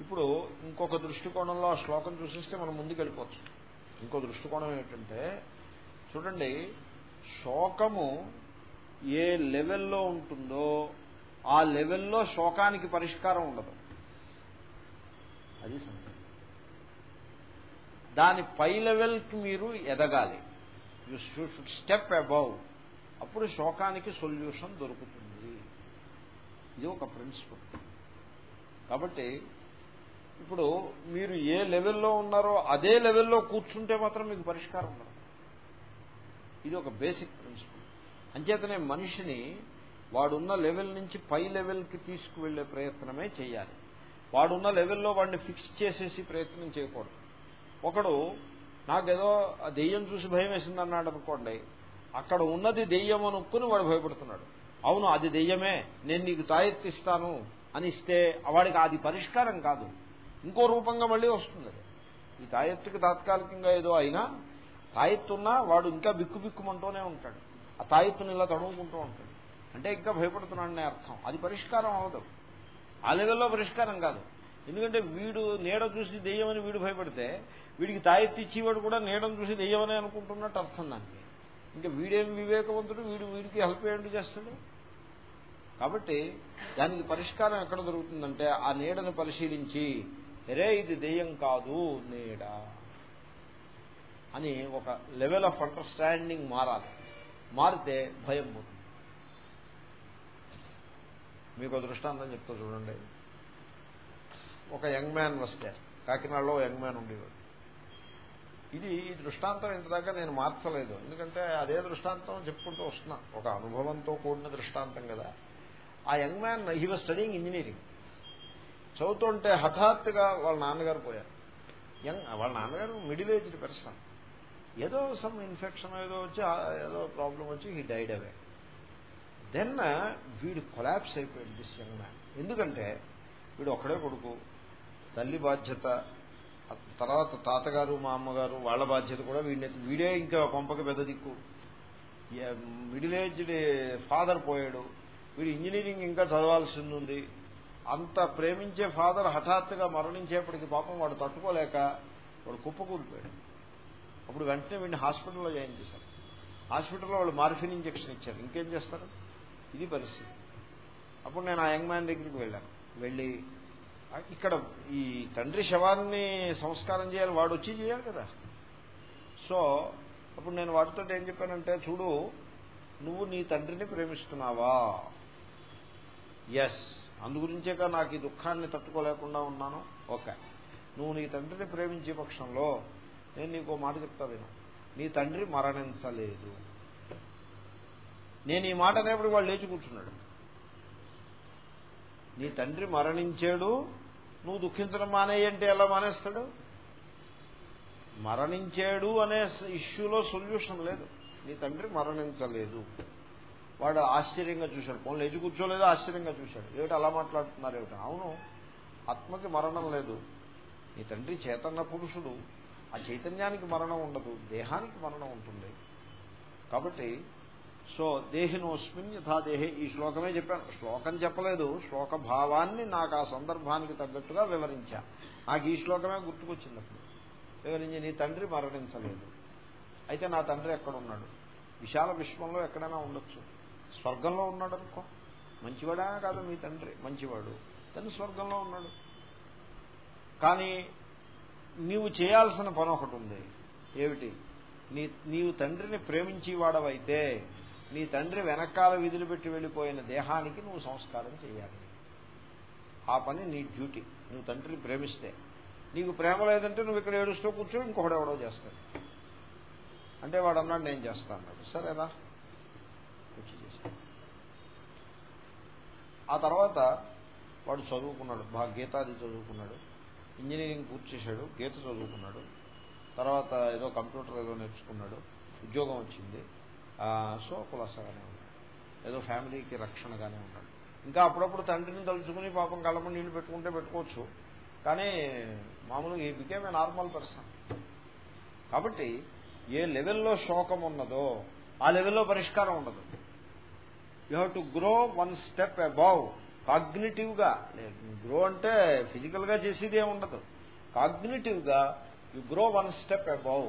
ఇప్పుడు ఇంకొక దృష్టికోణంలో ఆ శ్లోకం చూసిస్తే మనం ముందుకు వెళ్ళిపోవచ్చు ఇంకో దృష్టికోణం ఏంటంటే చూడండి శోకము ఏ లెవెల్లో ఉంటుందో ఆ లెవెల్లో శోకానికి పరిష్కారం ఉండదు. అది సంగతి. దాని పై లెవెల్కి మీరు ఎదగాలి. యు షుడ్ స్టెప్ అబౌవ్ అప్పుడు శోకానికి సొల్యూషన్ దొరుకుతుంది. ఇది ఒక ప్రిన్సిపల్. కాబట్టి ఇప్పుడు మీరు ఏ లెవెల్లో ఉన్నారో అదే లెవెల్లో కూర్చుంటే మాత్రం మీకు పరిష్కారం ఉండదు. ఇది ఒక బేసిక్ ప్రిన్సిపల్. అంచేతనే మనిషిని వాడున్న లెవెల్ నుంచి పై లెవెల్కి తీసుకువెళ్ళే ప్రయత్నమే చేయాలి. వాడున్న లెవెల్లో వాడిని ఫిక్స్ చేసేసి ప్రయత్నం చేయకూడదు. ఒకడు నాకేదో దెయ్యం చూసి భయం వేసింది అన్నాడు అనుకోండి అక్కడ ఉన్నది దెయ్యం అనుకుని వాడు భయపడుతున్నాడు. అవును అది దెయ్యమే నేను నీకు తాయెత్తిస్తాను అని ఇస్తే వాడికి అది పరిష్కారం కాదు. ఇంకో రూపంగా మళ్ళీ వస్తుంది ఈ తాయెత్తుకి తాత్కాలికంగా ఏదో అయినా తాయెత్తున్నా వాడు ఇంకా బిక్కు బిక్కుమంటూనే ఉంటాడు. ఆ తాయెత్తుని ఇలా తడుముకుంటూ ఉంటాడు. అంటే ఇంకా భయపడుతున్నాడనే అర్థం. అది పరిష్కారం అవదు. ఆ లెవెల్లో పరిష్కారం కాదు. ఎందుకంటే వీడు నీడ చూసి దెయ్యమని వీడు భయపడితే వీడికి తాయెత్తి ఇచ్చేవాడు కూడా నీడను చూసి దెయ్యమని అనుకుంటున్నట్టు అర్థం దానికి. ఇంకా వీడేం వివేకవంతుడు? వీడు వీడికి హెల్ప్ ఏంటి చేస్తాడు? కాబట్టి దానికి పరిష్కారం ఎక్కడ దొరుకుతుందంటే ఆ నీడను పరిశీలించి రే ఇది దెయ్యం కాదు నీడ అని ఒక లెవెల్ ఆఫ్ అండర్స్టాండింగ్ మారాలి. మారితే భయం పోతుంది. మీకు దృష్టాంతం చెప్తా చూడండి. ఒక యంగ్ మ్యాన్ వస్తే కాకినాడలో యంగ్ మ్యాన్ ఉండేవాడు. ఇది ఈ దృష్టాంతం ఇంతదాకా నేను మార్చలేదు. ఎందుకంటే అదే దృష్టాంతం చెప్పుకుంటూ వస్తున్నా. ఒక అనుభవంతో కూడిన దృష్టాంతం కదా. ఆ young man he was studying engineering చదువుతుంటే హఠాత్తుగా వాళ్ళ నాన్నగారు పోయారు. యంగ్ వాళ్ళ నాన్నగారు మిడిల్ ఏజ్డ్ పర్సన్ ఏదో సమ్ ఇన్ఫెక్షన్ ఏదో వచ్చి ఏదో ప్రాబ్లం వచ్చి హీ డైడ్ అవే దెన్ వీడు కొలాప్స్ అయిపోయాడు దిస్ యంగ్ మ్యాన్ ఎందుకంటే వీడు ఒక్కడే కొడుకు. తల్లి బాధ్యత తర్వాత తాతగారు మా అమ్మగారు వాళ్ళ బాధ్యత కూడా వీడిని వీడే ఇంకా కొంపకి పెద్ద దిక్కు. మిడిల్ ఏజ్డ్ ఫాదర్ పోయాడు వీడు ఇంజనీరింగ్ ఇంకా చదవాల్సింది ఉంది అంత ప్రేమించే ఫాదర్ హఠాత్తుగా మరణించేప్పటికి పాపం వాడు తట్టుకోలేక వాడు కుప్పకూలిపోయాడు. అప్పుడు వెంటనే వీడిని హాస్పిటల్లో జాయిన్ చేశారు. హాస్పిటల్లో వాళ్ళు మార్ఫిన్ ఇంజక్షన్ ఇచ్చారు. ఇంకేం చేస్తారు? ఇది పరిస్థితి. అప్పుడు నేను ఆ యంగ్ మ్యాన్ దగ్గరికి వెళ్ళాను. వెళ్ళి ఇక్కడ ఈ తండ్రి శవాన్ని సంస్కారం చేయాలి వాడు వచ్చి చేయాలి కదా. సో అప్పుడు నేను వాడితో ఏం చెప్పానంటే చూడు నువ్వు నీ తండ్రిని ప్రేమిస్తున్నావా? ఎస్ అందుగురించేగా నాకు ఈ దుఃఖాన్ని తట్టుకోలేకుండా ఉన్నాను. ఓకే నువ్వు నీ తండ్రిని ప్రేమించే పక్షంలో నేను నీకు మాట చెప్తా విను. నీ తండ్రి మరణించలేదు. నేను ఈ మాట అనేప్పుడు వాడు లేచి కూర్చున్నాడు. నీ తండ్రి మరణించాడు నువ్వు దుఃఖించడం మానేయంటే ఎలా మానేస్తాడు? మరణించాడు అనే ఇష్యూలో సొల్యూషన్ లేదు. నీ తండ్రి మరణించలేదు. వాడు ఆశ్చర్యంగా చూశాడు. పోనీ లేచి కూర్చోలేదు ఆశ్చర్యంగా చూశాడు. ఏమిటి అలా మాట్లాడుతున్నారు ఏమిటి? అవును ఆత్మకి మరణం లేదు. నీ తండ్రి చేతన్న పురుషుడు. ఆ చైతన్యానికి మరణం ఉండదు దేహానికి మరణం ఉంటుంది. కాబట్టి సో దేహినోస్మిన్ యథాదేహే ఈ శ్లోకమే చెప్పాను. శ్లోకం చెప్పలేదు. శ్లోక భావాన్ని నాకు ఆ సందర్భానికి తగ్గట్టుగా వివరించా. నాకు ఈ శ్లోకమే గుర్తుకొచ్చింది అప్పుడు. వివరించి నీ తండ్రి మరణించలేదు. అయితే నా తండ్రి ఎక్కడున్నాడు? విశాల విశ్వంలో ఎక్కడైనా ఉండొచ్చు. స్వర్గంలో ఉన్నాడు అనుకో మంచివాడా కాదు మీ తండ్రి? మంచివాడు. తను స్వర్గంలో ఉన్నాడు. కానీ నీవు చేయాల్సిన పని ఒకటి ఉంది. ఏమిటి? నీ నీవు తండ్రిని ప్రేమించేవాడవైతే నీ తండ్రి వెనకాల విధులు పెట్టి వెళ్ళిపోయిన దేహానికి నువ్వు సంస్కారం చేయాలి. ఆ పని నీ డ్యూటీ. నువ్వు తండ్రిని ప్రేమిస్తే. నీకు ప్రేమ లేదంటే నువ్వు ఇక్కడ ఏడుస్తూ కూర్చో ఇంకొకటి ఎవడో చేస్తాడు. అంటే వాడు అన్నాడు నేను చేస్తాను అన్నాడు. సరేనా వచ్చి చేస్తాను ఆ తర్వాత వాడు చదువుకున్నాడు. బాగా గీతాది చదువుకున్నాడు. ఇంజనీరింగ్ పూర్తి చేశాడు. గీత చదువుకున్నాడు. తర్వాత ఏదో కంప్యూటర్ ఏదో నేర్చుకున్నాడు. ఉద్యోగం వచ్చింది. సో కులసగానే ఉన్నాడు ఏదో ఫ్యామిలీకి రక్షణగానే ఉన్నాడు ఇంకా అప్పుడప్పుడు తండ్రిని తలుచుకుని పాపం కళ్ళము నీళ్ళు పెట్టుకుంటే పెట్టుకోవచ్చు. కానీ మామూలుగా he became a normal person కాబట్టి ఏ లెవెల్లో శోకం ఉన్నదో ఆ లెవెల్లో పరిష్కారం ఉండదు. You have to grow one step above కాగ్నిటివ్గా grow అంటే ఫిజికల్గా చేసేదే ఉండదు. కాగ్నిటివ్గా you grow one step above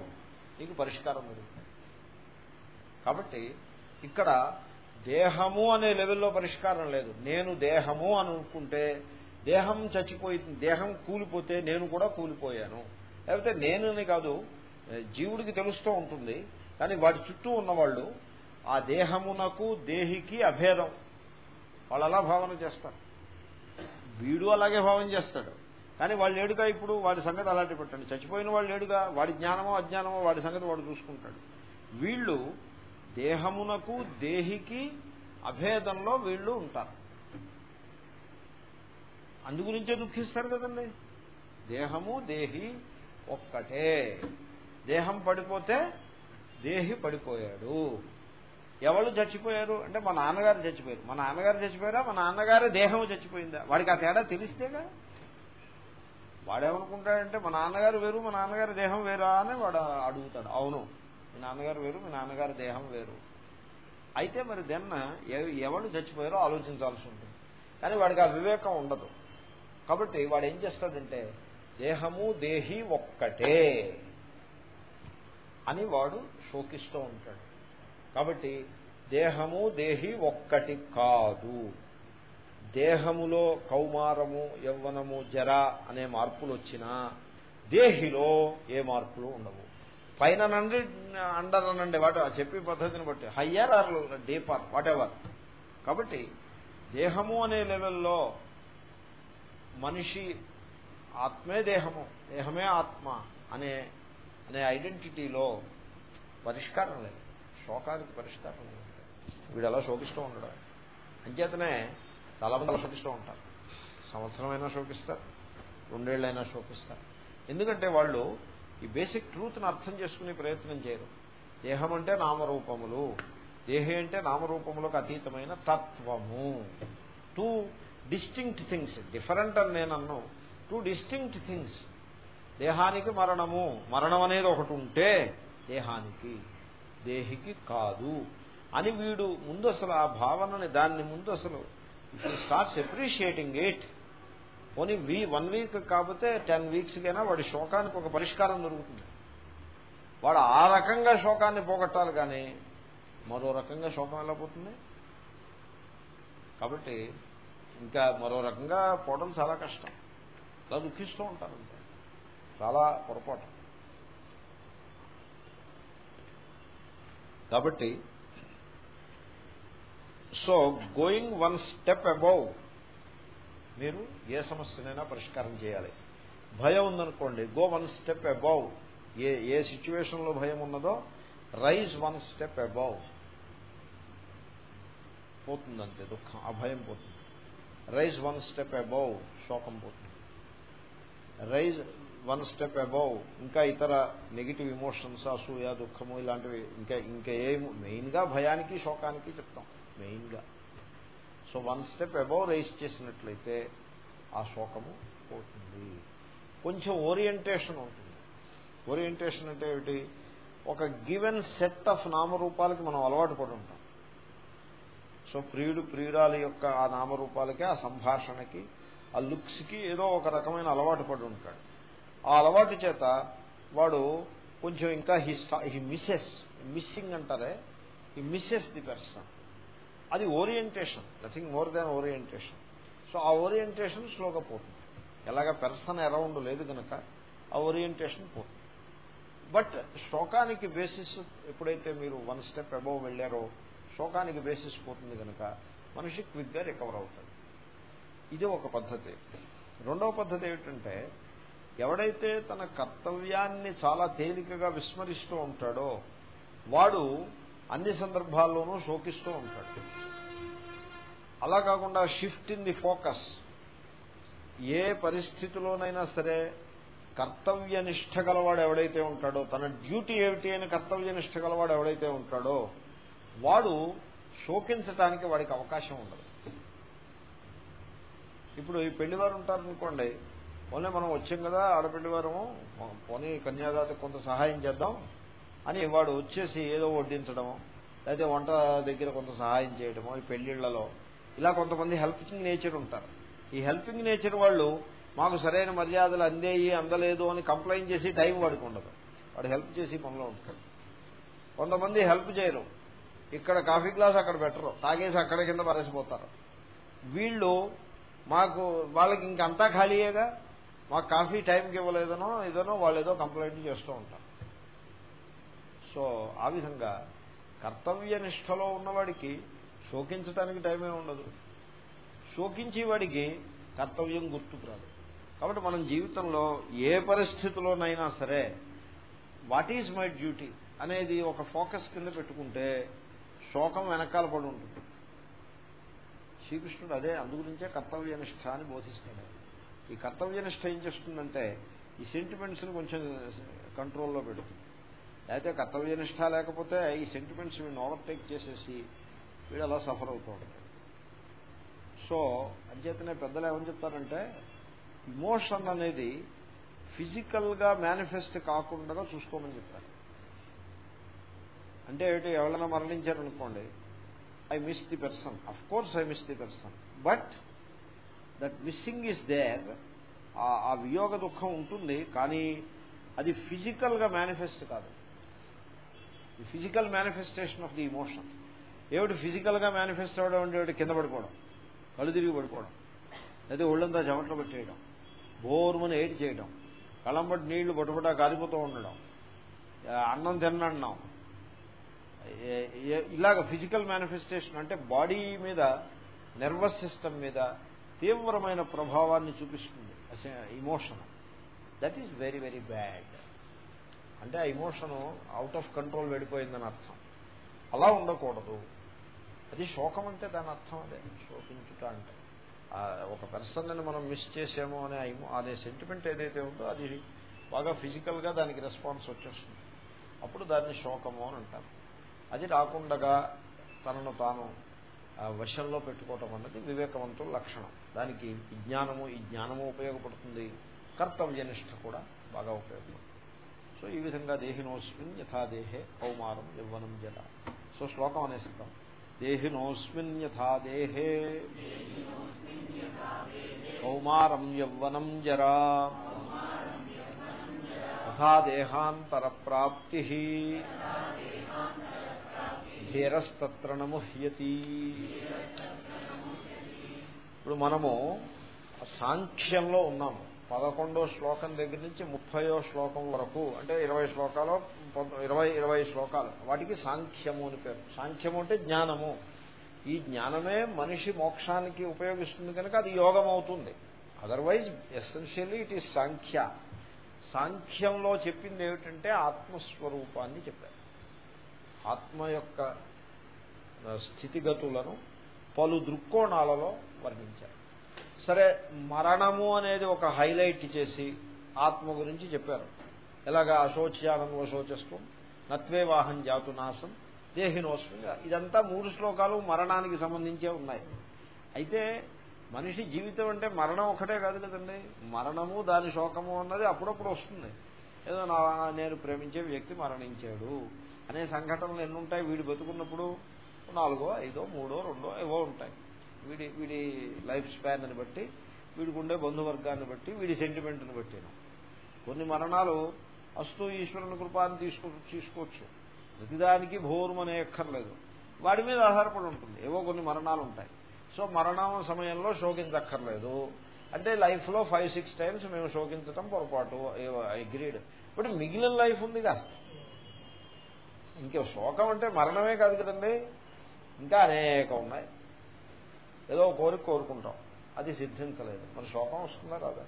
నీకు పరిష్కారం దొరుకుతుంది. కాబట్టి ఇక్కడ దేహము అనే లెవెల్లో పరిష్కారం లేదు. నేను దేహము అని అనుకుంటే దేహం చచ్చిపోయింది దేహం కూలిపోతే నేను కూడా కూలిపోయాను. లేకపోతే నేనని కాదు జీవుడికి తెలుస్తూ ఉంటుంది. కానీ వాటి చుట్టూ ఉన్నవాళ్ళు ఆ దేహమునకు దేహికి అభేదం. వాళ్ళు అలా భావన చేస్తారు. వీడు అలాగే భావన చేస్తాడు. కానీ వాళ్ళు లేడుగా ఇప్పుడు వాడి సంగతి అలాంటి పెట్టండి. చచ్చిపోయిన వాళ్ళు లేడుగా వాడి జ్ఞానమో అజ్ఞానమో వాడి సంగతి వాడు చూసుకుంటాడు. వీళ్ళు దేహమునకు దేహికి అభేదంలో వీళ్ళు ఉంటారు. అందుగురించే దుఃఖిస్తారు కదండి. దేహము దేహి ఒక్కటే. దేహం పడిపోతే దేహి పడిపోయాడు. ఎవరు చచ్చిపోయారు? అంటే మా నాన్నగారు చచ్చిపోయారు. మా నాన్నగారు చచ్చిపోయారా? మా నాన్నగారి దేహం చచ్చిపోయిందా? వాడికి ఆ తేడా తెలిస్తేగా? వాడేమనుకుంటాడంటే మా నాన్నగారు వేరు మా నాన్నగారి దేహం వేరా అని వాడు అడుగుతాడు. అవును. మీ నాన్నగారు వేరు మీ నాన్నగారి దేహం వేరు. అయితే మరి దెన్న ఎవరు చచ్చిపోయారో ఆలోచించాల్సి ఉంటుంది. కానీ వాడికి ఆ వివేకం ఉండదు. కాబట్టి వాడు ఏం చేస్తాడంటే దేహము దేహి ఒక్కటే అని వాడు శోకిస్తూ ఉంటాడు. కాబట్టి దేహము దేహి ఒక్కటి కాదు. దేహములో కౌమారము యవ్వనము జర అనే మార్పులు వచ్చినా దేహిలో ఏ మార్పులు ఉండవు. పైన నండి అండర్ అనండి వాటి చెప్పే పద్ధతిని బట్టి higher or deeper whatever కాబట్టి దేహము అనే లెవెల్లో మనిషి ఆత్మే దేహము దేహమే ఆత్మ అనే అనే ఐడెంటిటీలో పరిష్కారం లేదు. శోకానికి పరిష్కారం లేదు. వీడు ఎలా శోకిస్తూ ఉండడం. అంచేతనే చాలా మంది అలా శోకిస్తూ ఉంటారు. సంవత్సరమైనా శోకిస్తారు. రెండేళ్ళైనా శోకిస్తారు. ఎందుకంటే వాళ్ళు ఈ బేసిక్ ట్రూత్ని అర్థం చేసుకునే ప్రయత్నం చేయరు. దేహం అంటే నామరూపములు. దేహే అంటే నామరూపములకు అతీతమైన తత్వము. టూ డిస్టింక్ట్ థింగ్స్ డిఫరెంట్ అని నేను టూ డిస్టింక్ట్ థింగ్స్ దేహానికి మరణము. మరణం అనేది ఒకటి ఉంటే దేహానికి దేహికి కాదు. అని వీడు ముందు అసలు ఆ భావనని దాన్ని ముందు అసలు if you starts appreciating it పోనీ వీ వన్ వీక్ కాకపోతే టెన్ వీక్స్కైనా వాడి శోకానికి ఒక పరిష్కారం దొరుకుతుంది. వాడు ఆ రకంగా శోకాన్ని పోగొట్టాలి కానీ మరో రకంగా శోకం ఎలా పోతుంది? కాబట్టి ఇంకా మరో రకంగా పోవడం చాలా కష్టం. అలా దుఃఖిస్తూ ఉంటారు చాలా పొరపాటు. కాబట్టి so going one step above మీరు ఏ సమస్యనైనా పరిష్కారం చేయాలి. భయం ఉందనుకోండి గో వన్ స్టెప్ అబౌవ్ ఏ ఏ సిచ్యువేషన్లో భయం ఉన్నదో రైజ్ వన్ స్టెప్ అబౌవ్ పోతుందంతే దుఃఖం ఆ భయం పోతుంది. రైజ్ వన్ స్టెప్ అబౌవ్ శోకం పోతుంది. రైజ్ వన్ స్టెప్ అబౌవ్ ఇంకా ఇతర నెగిటివ్ ఇమోషన్స్ అసూయ దుఃఖము ఇలాంటివి ఇంకా ఇంకా ఏ మెయిన్గా భయానికి శోకానికి చెప్తాం. మెయిన్గా so one step above raise చేసినట్లయితే ఆ శోకము పోతుంది. కొంచెం ఓరియంటేషన్ ఉంటుంది. ఓరియంటేషన్ అంటే ఏమిటి? ఒక గివెన్ సెట్ ఆఫ్ నామరూపాలకి మనం అలవాటు పడి ఉంటాం. సో ప్రియుడు ప్రియురాలి యొక్క ఆ నామరూపాలకి ఆ సంభాషణకి ఆ లుక్స్కి ఏదో ఒక రకమైన అలవాటు పడి ఉంటాడు. ఆ అలవాటు చేత వాడు కొంచెం ఇంకా హీ హీ మిస్సెస్ మిస్సింగ్ అంటారే? హీ మిస్సెస్ ది పర్సన్ అది orientation nothing more than orientation. So ఆ ఓరియంటేషన్ స్లోగా పోతుంది. ఎలాగ పెర్సన్ అరౌండ్ లేదు కనుక ఆ ఓరియంటేషన్ పోతుంది. బట్ శోకానికి బేసిస్ ఎప్పుడైతే మీరు వన్ స్టెప్ అబౌవ్ వెళ్ళారో శోకానికి బేసిస్ పోతుంది కనుక మనిషి క్విక్గా రికవర్ అవుతాడు. ఇది ఒక పద్ధతి. రెండవ పద్ధతి ఏమిటంటే ఎవడైతే తన కర్తవ్యాన్ని చాలా తేలికగా విస్మరిస్తూ ఉంటాడో వాడు అన్ని సందర్భాల్లోనూ శోకిస్తూ ఉంటాడు. అలా కాకుండా షిఫ్ట్ ఇన్ ది ఫోకస్ ఏ పరిస్థితిలోనైనా సరే కర్తవ్య నిష్ట గలవాడు ఎవడైతే ఉంటాడో తన డ్యూటీ ఏమిటి అని కర్తవ్యనిష్ట గలవాడు ఎవడైతే ఉంటాడో వాడు శోకించటానికి వాడికి అవకాశం ఉండదు. ఇప్పుడు ఈ పెళ్ళివారు ఉంటారనుకోండి ఓన్లీ మనం వచ్చాం కదా ఆడపెళ్ళివారము పోనీ కన్యాదాత కొంత సహాయం చేద్దాం అని వాడు వచ్చేసి ఏదో వడ్డించడము లేకపోతే వంట దగ్గర కొంత సహాయం చేయడము ఈ పెళ్ళిళ్ళలో ఇలా కొంతమంది హెల్పింగ్ నేచర్ ఉంటారు. ఈ హెల్పింగ్ నేచర్ వాళ్ళు మాకు సరైన మర్యాదలు అందేయి అందలేదు అని కంప్లైంట్ చేసి టైం వాడికి ఉండదు. వాడు హెల్ప్ చేసి పనిలో ఉంటాడు. కొంతమంది హెల్ప్ చేయరు. ఇక్కడ కాఫీ గ్లాస్ అక్కడ పెట్టరు. తాగేసి అక్కడ కింద పరేసిపోతారు. వీళ్ళు మాకు వాళ్ళకి ఇంకంతా ఖాళీయేగా మాకు కాఫీ టైంకి ఇవ్వలేదనో ఏదనో వాళ్ళు ఏదో కంప్లైంట్ చేస్తూ ఉంటారు. సో ఆ విధంగా కర్తవ్య నిష్టలో ఉన్నవాడికి శోకించడానికి టైమే ఉండదు. శోకించేవాడికి కర్తవ్యం గుర్తుకురాదు. కాబట్టి మనం జీవితంలో ఏ పరిస్థితిలోనైనా సరే వాట్ ఈజ్ మై డ్యూటీ అనేది ఒక ఫోకస్ కింద పెట్టుకుంటే శోకం వెనకాల పడి ఉంటుంది. శ్రీకృష్ణుడు అదే అందుగురించే కర్తవ్యనిష్ట అని బోధిస్తాడు. ఈ కర్తవ్యనిష్ట ఏం చేస్తుందంటే ఈ సెంటిమెంట్స్ని కొంచెం కంట్రోల్లో పెడుతుంది. లేకపోతే కర్తవ్యనిష్ట లేకపోతే ఈ సెంటిమెంట్స్ వీడిని ఓవర్టేక్ చేసేసి వీడు అలా సఫర్ అవుతూ ఉంటాడు. సో అంచేతనే పెద్దలు ఏమని చెప్తారంటే ఇమోషన్ అనేది ఫిజికల్గా మేనిఫెస్ట్ కాకుండా చూసుకోమని చెప్తారు. అంటే ఏమిటి ఎవరైనా మరణించారనుకోండి I miss the person of course I miss the person but that missing is there ఆ వియోగ దుఃఖం ఉంటుంది కానీ అది ఫిజికల్గా మేనిఫెస్ట్ కాదు. The physical manifestation of the emotion ఏమిటి ఫిజికల్గా మేనిఫెస్ట్ అవడం అంటే కింద పడిపోవడం. కళ్ళు తిరిగి పడిపోవడం. లేదా ఒళ్ళంతా చెమట్లు పెట్టేయడం. బోరుమని ఏడి చేయడం. కళ్ళంబట్టి నీళ్ళు పట్టుబట్టా కాలిపోతూ ఉండడం. అన్నం తిన్నన్నాం. ఇలాగ ఫిజికల్ మేనిఫెస్టేషన్ అంటే బాడీ మీద నర్వస్ సిస్టమ్ మీద తీవ్రమైన ప్రభావాన్ని చూపిస్తుంది. Emotion that is very very bad అంటే ఆ ఇమోషన్ అవుట్ ఆఫ్ కంట్రోల్ వెళ్ళిపోయిందని అర్థం. అలా ఉండకూడదు. అది శోకం అంటే దాని అర్థం అదే. శోకించుట అంటే. ఒక పర్సన్ని మనం మిస్ చేసేమో అనే అదే సెంటిమెంట్ ఏదైతే ఉందో అది బాగా ఫిజికల్గా దానికి రెస్పాన్స్ వచ్చేస్తుంది. అప్పుడు దాన్ని శోకము అని అంటారు. అది రాకుండగా తనను తాను వశంలో పెట్టుకోవటం అన్నది వివేకవంతుల లక్షణం. దానికి విజ్ఞానము ఈ జ్ఞానము ఉపయోగపడుతుంది. కర్తవ్యనిష్ట కూడా బాగా ఉపయోగపడుతుంది. సో ఈ విధంగా దేహినోస్మిన్ యథా దేహే కౌమారం యవ్వనం జల సో శ్లోకం అనేస్తాం దేహినోస్మిన్ యథా దేహే. కౌమారం యవ్వనం జరా. తథా దేహాంతర ప్రాప్తి ధీరస్తత్ర నముహ్యతి. ఇప్పుడు మనము సాంఖ్యంలో ఉన్నాము. పదకొండో శ్లోకం దగ్గర నుంచి ముప్పయో శ్లోకం వరకు అంటే ఇరవై శ్లోకాలు ఇరవై ఇరవై శ్లోకాలు. వాటికి సాంఖ్యము అని పేరు. సాంఖ్యము అంటే జ్ఞానము. ఈ జ్ఞానమే మనిషి మోక్షానికి ఉపయోగిస్తుంది కనుక అది యోగం అవుతుంది otherwise essentially it is Sankhya. సాంఖ్యంలో చెప్పింది ఏమిటంటే ఆత్మస్వరూపాన్ని చెప్పారు. ఆత్మ యొక్క స్థితిగతులను పలు దృక్కోణాలలో వర్ణించారు. సరే మరణము అనేది ఒక హైలైట్ చేసి ఆత్మ గురించి చెప్పారు. ఎలాగా అశోచ్యానం అశోచస్వం నత్వేవాహం జాతు నాశం దేహినోస్మి ఇదంతా మూడు శ్లోకాలు మరణానికి సంబంధించే ఉన్నాయి. అయితే మనిషి జీవితం అంటే మరణం ఒకటే కాదు కదండి. మరణము దాని శోకము అన్నది అప్పుడప్పుడు వస్తుంది. ఏదో నా నేను ప్రేమించే వ్యక్తి మరణించాడు అనే సంఘటనలు ఎన్నుంటాయి? వీడు బతుకున్నప్పుడు నాలుగో ఐదో మూడో రెండో ఏవో ఉంటాయి. వీడి వీడి లైఫ్ స్పాన్ అని బట్టి వీడికి ఉండే బంధువర్గాన్ని బట్టి వీడి సెంటిమెంట్ని బట్టి కొన్ని మరణాలు అస్తు ఈశ్వరుని కృపాన్ని తీసుకో తీసుకోవచ్చు. ప్రతిదానికి భోరుమనే ఎక్కర్లేదు వాడి మీద ఆధారపడి ఉంటుంది. ఏవో కొన్ని మరణాలు ఉంటాయి సో మరణం సమయంలో శోకించక్కర్లేదు. అంటే లైఫ్లో ఫైవ్ సిక్స్ టైమ్స్ మేము శోకించటం పొరపాటు. అగ్రీడ్ ఇప్పుడు మిగిలిన లైఫ్ ఉందిగా ఇంకే శోకం అంటే మరణమే కాదు కదండి. ఇంకా అనేక ఉన్నాయి. ఏదో కోరిక కోరుకుంటాం. అది సిద్ధించలేదు. మన శోకం వస్తుందా కాదా?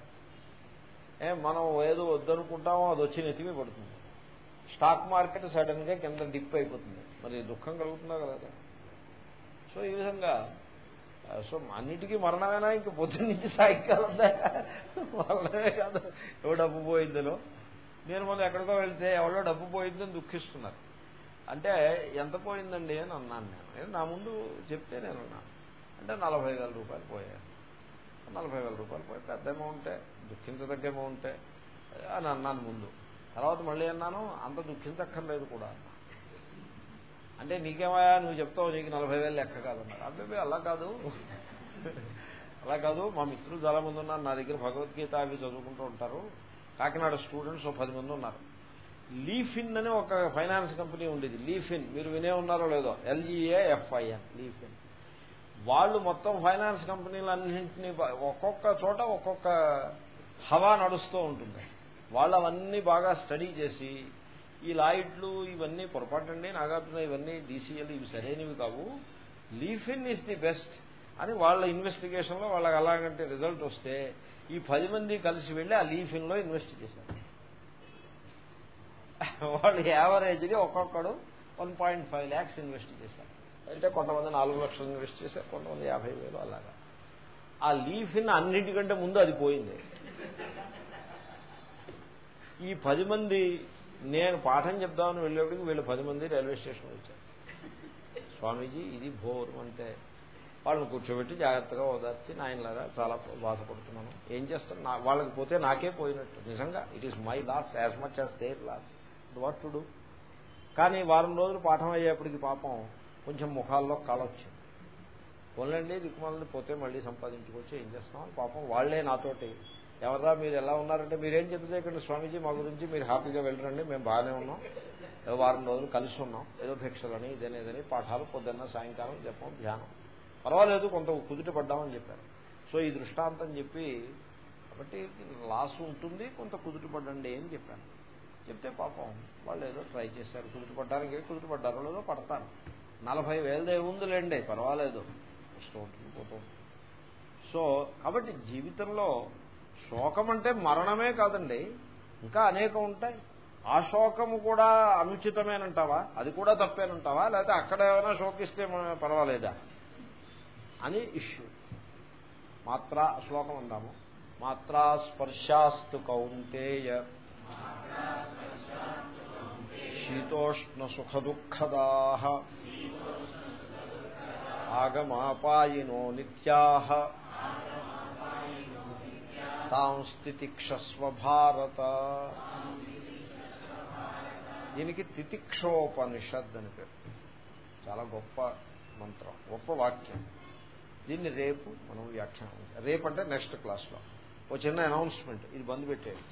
ఏ మనం ఏదో వద్దనుకుంటామో అది వచ్చి నెత్తిమీ పడుతుంది. స్టాక్ మార్కెట్ సడన్గా కింద డిప్ అయిపోతుంది. మరి దుఃఖం కలుగుతుందా కదా సో ఈ విధంగా సో అన్నిటికీ మరణమైనా? ఇంక పొద్దున్న నుంచి సాయంకాలం మరణమే కాదు. ఎవడో డబ్బు పోయిందనో. నేను మొన్న ఎక్కడికో వెళ్తే ఎవడో డబ్బు పోయిందని దుఃఖిస్తున్నారు. అంటే ఎంత పోయిందండి అని అన్నాను నేను. నా ముందు చెప్తే నేను అంటే నలభై వేల రూపాయలు పోయాయి. నలభై వేల రూపాయలు పోయి పెద్ద అమౌంటే దుఃఖించదగ్గ అమౌంటే అని అన్నాను ముందు. తర్వాత మళ్ళీ అన్నాను అంత దుఃఖించక్కర్లేదు కూడా అంటే నీకేమయా నువ్వు చెప్తావు నీకు నలభై వేలు లెక్క కాదన్నారు. అబ్బాయి అలా కాదు. అలా కాదు మా మిత్రులు చాలా మంది ఉన్నారు. నా దగ్గర భగవద్గీత అవి చదువుకుంటూ ఉంటారు. కాకినాడ స్టూడెంట్స్ పది మంది ఉన్నారు. లీఫిన్ అని ఒక ఫైనాన్స్ కంపెనీ ఉండేది. లీఫిన్ మీరు వినే ఉన్నారో లేదో? L E A F I N లీఫిన్. వాళ్ళు మొత్తం ఫైనాన్స్ కంపెనీలన్నింటినీ ఒక్కొక్క చోట ఒక్కొక్క హవా నడుస్తూ ఉంటుంది. వాళ్ళు అవన్నీ బాగా స్టడీ చేసి ఈ లాయిట్లు ఇవన్నీ పొరపాటండి నాగార్జున ఇవన్నీ డీసీఎల్ ఇవి సరైనవి కావు లీఫిన్ ఇస్ ది బెస్ట్ అని వాళ్ళ ఇన్వెస్టిగేషన్లో వాళ్ళకి అలాగంటే రిజల్ట్ వస్తే ఈ పది మంది కలిసి వెళ్ళి ఆ లీఫిన్లో ఇన్వెస్ట్ చేశారు. *laughs* వాళ్ళు యావరేజ్గా ఒక్కొక్కడు one point five lakhs invest చేశారు. అంటే కొంతమంది నాలుగు లక్షలు ఇన్వెస్ట్ చేశారు కొంతమంది యాభై వేలు అలాగా. ఆ లీఫ్ని అన్నిటికంటే ముందు అది పోయింది. ఈ పది మంది నేను పాఠం చెప్దామని వెళ్ళేప్పటికి వీళ్ళు పది మంది రైల్వే స్టేషన్ వచ్చారు. స్వామీజీ ఇది భోరు అంటే వాళ్ళని కూర్చోబెట్టి జాగ్రత్తగా ఓదార్చి నాయనలాగా చాలా బాధపడుతున్నాను. ఏం చేస్తాను? వాళ్ళకి పోతే నాకే పోయినట్టు. నిజంగా it is my loss as much as their loss what to do కానీ వారం రోజులు పాఠం అయ్యేప్పటికి పాపం కొంచెం ముఖాల్లో కాలొచ్చింది పోలండి దిక్కుమాలని పోతే మళ్ళీ సంపాదించుకొచ్చి ఏం చేస్తున్నాం పాపం వాళ్ళే నాతోటి. ఎవరా మీరు ఎలా ఉన్నారంటే మీరేం చెప్తే ఇక్కడ స్వామీజీ మా గురించి మీరు హ్యాపీగా వెళ్ళరండి మేము బాగానే ఉన్నాం. ఏదో వారం రోజులు కలిసి ఉన్నాం. ఏదో భిక్షలని ఇదనేదని పాఠాలు పొద్దున్న సాయంకాలం చెప్పాం ధ్యానం. పర్వాలేదు కొంత కుదుట పడ్డామని చెప్పారు. సో ఈ దృష్టాంతం చెప్పి కాబట్టి లాస్ ఉంటుంది కొంత కుదుట పడ్డండి అని చెప్పాను చెప్తే పాపం వాళ్ళు ఏదో ట్రై చేశారు. కుదుట పడ్డానికి కుదుట పడ్డారో లేదో పడతారు. నలభై వేలదే ఉందిలేండి పర్వాలేదు. వస్తూ పోతుంది సో కాబట్టి జీవితంలో శోకం అంటే మరణమే కాదండి. ఇంకా అనేకం ఉంటాయి. ఆ శోకము కూడా అనుచితమేనంటావా? అది కూడా తప్పేనంటావా? లేకపోతే అక్కడ ఏమైనా శోకిస్తే పర్వాలేదా? అని ఇష్యూ. మాత్రా శ్లోకం అందాము మాత్రా స్పర్శాస్తు కౌంతేయ. శీతోష్ణ సుఖ దుఃఖదా ఆగమాపాయినో నిత్యా తాంస్థితిక్షస్వ భారత దీనికి తితిక్షోపనిషద్ అని పేరు. చాలా గొప్ప మంత్రం గొప్ప వాక్యం. దీన్ని రేపు మనం వ్యాఖ్యానం రేపు అంటే నెక్స్ట్ క్లాస్లో. ఓ చిన్న అనౌన్స్మెంట్ ఇది బంద్ పెట్టేది